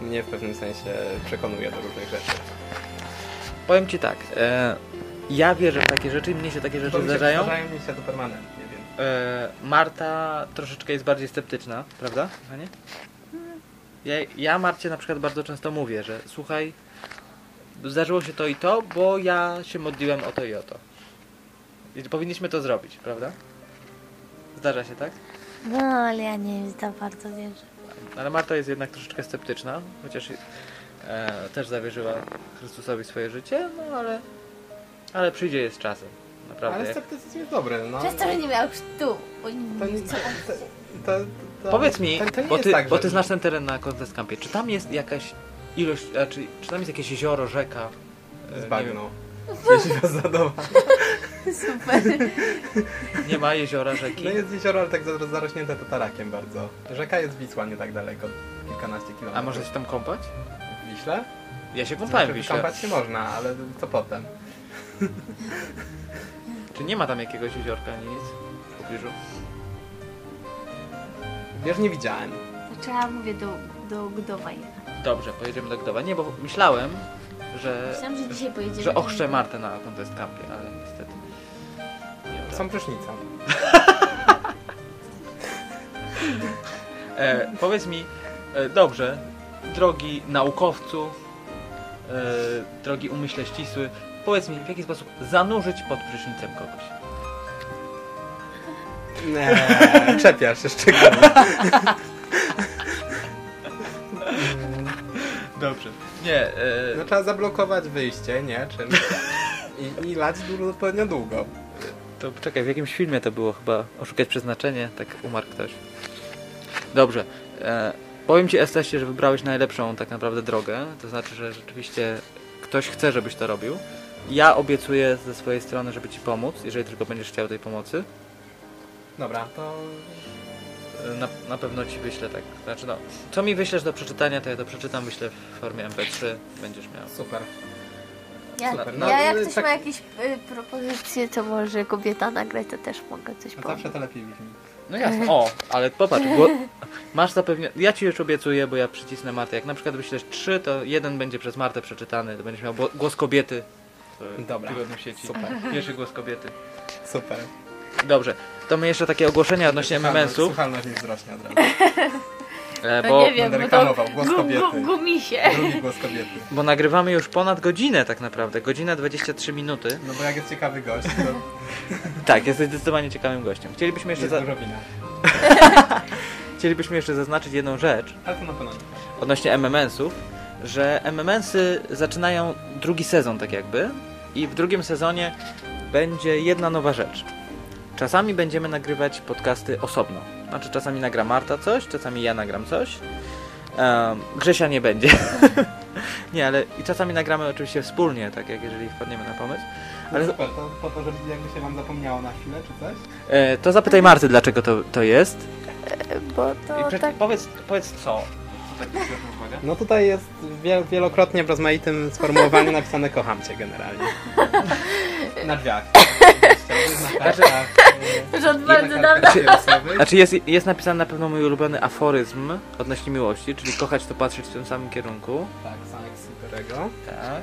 mnie w pewnym sensie przekonuje do różnych rzeczy. Powiem ci tak, e, ja wierzę w takie rzeczy i mnie się takie rzeczy Bo mi się zdarzają. Zdarzają mi się to permanentnie, więc... E, Marta troszeczkę jest bardziej sceptyczna, prawda, kochanie? Ja, ja Marcie na przykład bardzo często mówię, że słuchaj, zdarzyło się to i to, bo ja się modliłem o to i o to. I powinniśmy to zrobić, prawda? Zdarza się tak? No, ale ja nie za bardzo wierzę. Ale Marta jest jednak troszeczkę sceptyczna, chociaż e, też zawierzyła Chrystusowi swoje życie, no ale, ale przyjdzie jest czasem. Naprawdę. Ale sceptycyzm jest dobry, no. Przez to, że nie miał chrztu. To nie, to, to, to, Powiedz mi, bo, ty, tak, bo ty znasz ten teren na Contest Campie, czy tam jest jakaś ilość, a czy, tam jest jakieś jezioro, rzeka? e, Z nie bagno. Jeśli was. Super. Nie ma jeziora, rzeki? No jest jezioro, ale tak zar- zarośnięte tatarakiem bardzo. Rzeka jest Wisła nie tak daleko, kilkanaście kilometrów. A można się tam kąpać? W Wiśle? Ja się kąpałem w Znaczy, Wiśle. Kąpać się można, ale co potem? Czy nie ma tam jakiegoś jeziorka, ani nic w pobliżu? Wiesz, nie widziałem. To trzeba, mówię, do, do Gdowa jechać. Dobrze, pojedziemy do Gdowa. Nie, bo myślałem, że, Myślałam, że dzisiaj pojedziemy. że ochrzczę Martę na Contest Campie, ale niestety nie udało. Są prysznica. E, powiedz mi, e, dobrze, drogi naukowcu, e, drogi umyśle ścisły, powiedz mi, w jaki sposób zanurzyć pod prysznicem kogoś? Nie, czepiasz się szczególnie. Dobrze. Nie, e, No trzeba zablokować wyjście, nie? Czym? I, i lać dużo odpowiednio długo. to czekaj, w jakimś filmie to było chyba Oszukać Przeznaczenie, tak umarł ktoś. Dobrze. E, powiem Ci, Estasie, że wybrałeś najlepszą tak naprawdę drogę, to znaczy, że rzeczywiście ktoś chce, żebyś to robił. Ja obiecuję ze swojej strony, żeby Ci pomóc, jeżeli tylko będziesz chciał tej pomocy. Dobra, to Na, na pewno ci wyślę tak. Znaczy no, co mi wyślesz do przeczytania, to ja to przeczytam, wyślę w formie MP3, będziesz miał. super. Ja, Super. No, ja jak y, ktoś tak- ma jakieś y, propozycje, to może kobieta nagrać, to też mogę coś A powiedzieć. zawsze to lepiej brzmi. No jasne. O, ale popatrz, bo masz zapewnione. Ja ci już obiecuję, bo ja przycisnę Martę. Jak na przykład wyślesz trzy, to jeden będzie przez Martę przeczytany, to będziesz miał gło- głos kobiety. w Dobra. Tygodniu sieci. Super. Pierwszy głos kobiety. Super. Dobrze, to my jeszcze takie ogłoszenia odnośnie MMS-ów. Słuchalność mi wzrośnie od razu. E, No bo, nie wiem, będę bo to reklamował, głos gu, kobiety. gu, gumisie. Drugi głos kobiety. bo nagrywamy już ponad godzinę tak naprawdę. Godzina 23 minuty. No bo jak jest ciekawy gość, to Tak, jesteś zdecydowanie ciekawym gościem. Chcielibyśmy jeszcze, jest za... dużo wina. Chcielibyśmy jeszcze zaznaczyć jedną rzecz Ale to na pewno nie. odnośnie MMS-ów, że MMS-y zaczynają drugi sezon tak jakby i w drugim sezonie będzie jedna nowa rzecz. Czasami będziemy nagrywać podcasty osobno. Znaczy czasami nagra Marta coś, czasami ja nagram coś. Em, Grzesia nie będzie. nie, ale i czasami nagramy oczywiście wspólnie, tak jak jeżeli wpadniemy na pomysł. Ale Ale super, to po to, żeby jakby się wam zapomniało na chwilę, czy coś? e, to zapytaj Marty, dlaczego to, to jest. Bo I to tak... powiedz, powiedz co. Tak? No tutaj jest wiel wielokrotnie w rozmaitym sformułowaniu napisane kocham cię generalnie. Na drzwiach. Na kartach. Już e, od bardzo na dawna. Znaczy jest, jest napisany na pewno mój ulubiony aforyzm odnośnie miłości, czyli kochać to patrzeć w tym samym kierunku. Tak, Sanek Superego. Tak.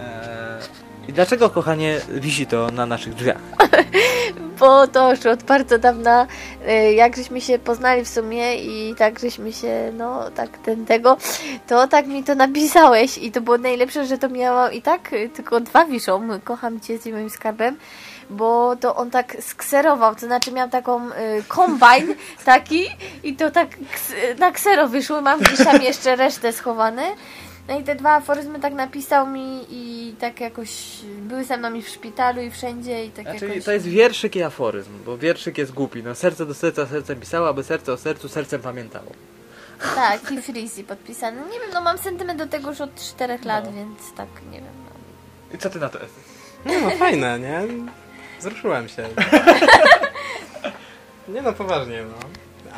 Eee, I dlaczego, kochanie, wisi to na naszych drzwiach? bo to już od bardzo dawna, e, jak żeśmy się poznali w sumie i tak żeśmy się, no tak ten tego, to tak mi to napisałeś i to było najlepsze, że to miało i tak e, tylko dwa wiszą, kocham Cię z moim skarbem, bo to on tak skserował, to znaczy miał taką y, kombajn taki i to tak ks, na ksero wyszło, mam gdzieś tam jeszcze resztę schowane. No i te dwa aforyzmy tak napisał mi i tak jakoś były ze mną i w szpitalu i wszędzie i tak Znaczy, jakoś... to jest wierszyk i aforyzm, bo wierszyk jest głupi. No serce do serca sercem pisało, aby serce o sercu sercem pamiętało. Tak, i Freezy podpisany. Nie wiem, no mam sentyment do tego już od czterech lat, No. więc tak, nie wiem. No. I co ty na to jesteś? Nie no, fajne, nie? Wzruszyłem się. Nie no, poważnie, no.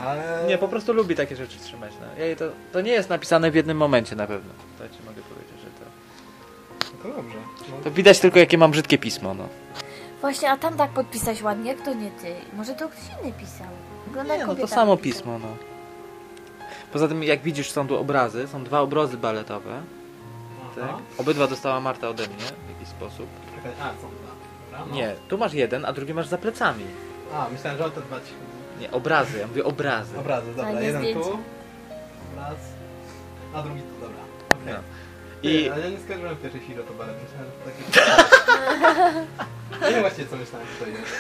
Ale... Nie, po prostu lubi takie rzeczy trzymać. No. Ja jej to, to nie jest napisane w jednym momencie na pewno. To ci mogę powiedzieć, że to... To dobrze. No. To widać tylko jakie mam brzydkie pismo, no. Właśnie, a tam tak podpisać ładnie, jak to nie ty? Może to ktoś inny pisał? Wygląda Nie, jak no to kobieta samo napisała. pismo, no. Poza tym, jak widzisz, są tu obrazy, są dwa obrazy baletowe. Tak? Obydwa dostała Marta ode mnie w jakiś sposób. Czekaj, A, są no. Nie, tu masz jeden, a drugi masz za plecami. A, myślałem, że o te dwa ci... Nie, obrazy, ja mówię obrazy. Obrazy, dobra. Jeden zdjęcie. tu. Obraz. A drugi tu, dobra. Okej. No. I... I Ale ja nie skojarzyłem w pierwszej chwili, to balet. Myślałem, że to takie... Nie wiem właściwie, co myślałem, że to jest.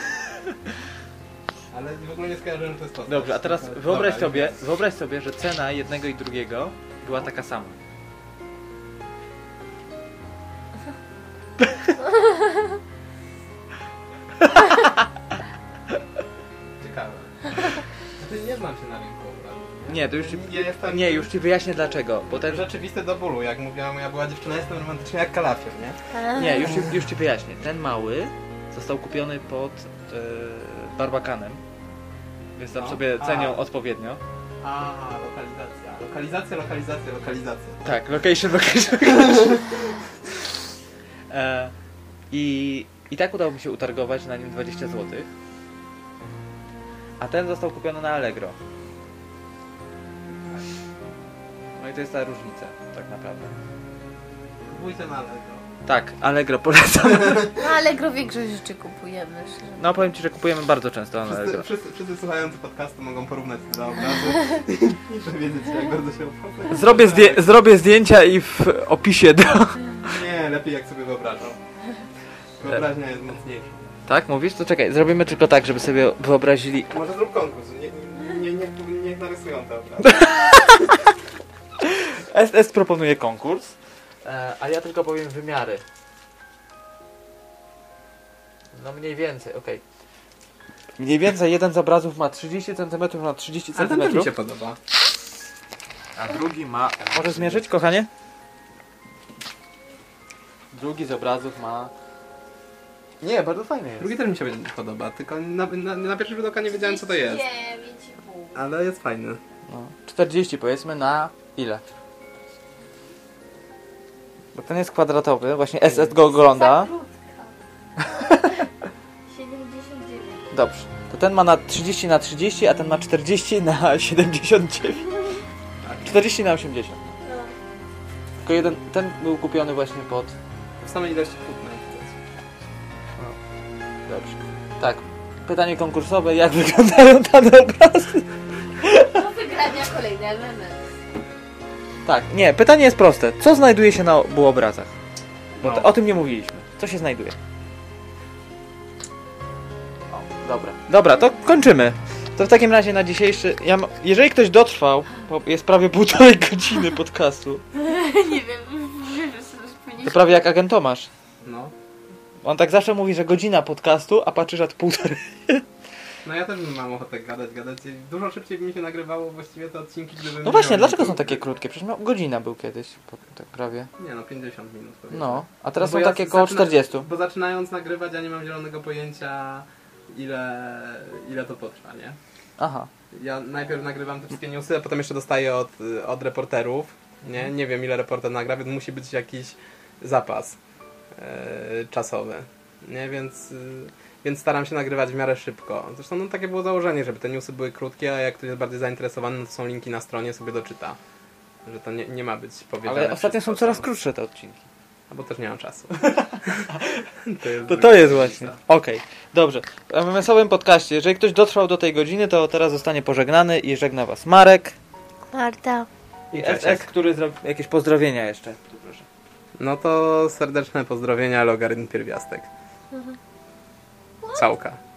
Ale w ogóle nie skojarzyłem, że to jest postać. Dobrze, a teraz Dobra, wyobraź dobra, sobie, jest. wyobraź sobie, że cena jednego i drugiego była taka sama. Ciekawe. Znaczy, nie znam się na rynku obrazu. Nie, to już ci, Ja jestem... nie, już ci wyjaśnię dlaczego, bo ten, Rzeczywiste do bólu, jak mówiła moja była dziewczyna, jestem romantycznie jak kalafior, nie? nie, już ci, już ci wyjaśnię. Ten mały został kupiony pod e, Barbakanem, więc tam No. sobie A. cenią odpowiednio. A, lokalizacja. Lokalizacja, lokalizacja, lokalizacja. Tak, location, location. e, i, I tak udało mi się utargować na nim 20 zł. A ten został kupiony na Allegro. No i to jest ta różnica, tak naprawdę. Kupujcie na Allegro. Tak, Allegro polecam. No ale gro większość rzeczy kupujemy. szczerze. No powiem Ci, że kupujemy bardzo często na Wszyscy, Allegro. wszyscy, wszyscy słuchający podcastu mogą porównać te dwa obrazy i przewiedzieć się, jak bardzo się. Zrobię, zdję- zrobię zdjęcia i w opisie do... Nie, lepiej jak sobie wyobrażam. Wyobraźnia jest mocniejsza. Tak, mówisz? To czekaj, zrobimy tylko tak, żeby sobie wyobrazili... Może zrób konkurs, nie, nie, nie, niech narysują te obrazy. SS proponuje konkurs, e, a ja tylko powiem wymiary. No mniej więcej, okej. Mniej więcej jeden z obrazów ma 30 cm na 30 Ale ten też mi cm, się podoba. a drugi ma... Możesz zmierzyć, kochanie? Drugi z obrazów ma... Nie, bardzo fajny jest. Drugi też mi się podoba, tylko na, na, na pierwszy rzut oka nie wiedziałem co to jest. Nie, wiecie, pół. Ale jest fajny. No, 40 powiedzmy na ile? Bo ten jest kwadratowy, właśnie SS go ogląda. Za krótka. 79. Dobrze. To ten ma na 30 na 30, a ten ma 40 na 79. 40 na 80. No. Tylko jeden, ten był kupiony właśnie pod... W samej ilości. Dobrze. Tak. Pytanie konkursowe, jak wyglądają dane obrazy? Do wygrania kolejny element. Tak, nie, pytanie jest proste. Co znajduje się na obu obrazach? Bo No. to, o tym nie mówiliśmy. Co się znajduje? O, dobra. Dobra, to kończymy. To w takim razie na dzisiejszy... Ja, ma- jeżeli ktoś dotrwał, bo jest prawie półtorej godziny podcastu, nie wiem. to prawie jak agent Tomasz. No. On tak zawsze mówi, że godzina podcastu, a patrzysz, że półtorej. No ja też mam ochotę gadać, gadać. Dużo szybciej by mi się nagrywało właściwie te odcinki, gdybym No właśnie, dlaczego są takie krótkie? Przecież miał, godzina był kiedyś, po- tak prawie. Nie no, 50 minut powiedzmy. No, a teraz No są ja takie koło zaczyna- 40. Bo zaczynając nagrywać, ja nie mam zielonego pojęcia ile, ile to potrwa, nie? Aha. Ja najpierw nagrywam te wszystkie newsy, a potem jeszcze dostaję od, od reporterów. Nie, nie wiem ile reporter nagra, więc musi być jakiś zapas czasowy. Nie, więc, y, więc staram się nagrywać w miarę szybko. Zresztą no, takie było założenie, żeby te newsy były krótkie, a jak ktoś jest bardziej zainteresowany, no to są linki na stronie, sobie doczyta. Że to nie, nie ma być powiedziane. Ale ostatnio są coraz co- krótsze te odcinki. Albo też nie mam czasu. to jest To to jest właśnie. Okej, dobrze. W MMS-owym podcaście, jeżeli ktoś dotrwał do tej godziny, to teraz zostanie pożegnany i żegna was Marek Marta. i. SS, który zrobi jakieś pozdrowienia jeszcze. No to serdeczne pozdrowienia, logarytm pierwiastek. Całka.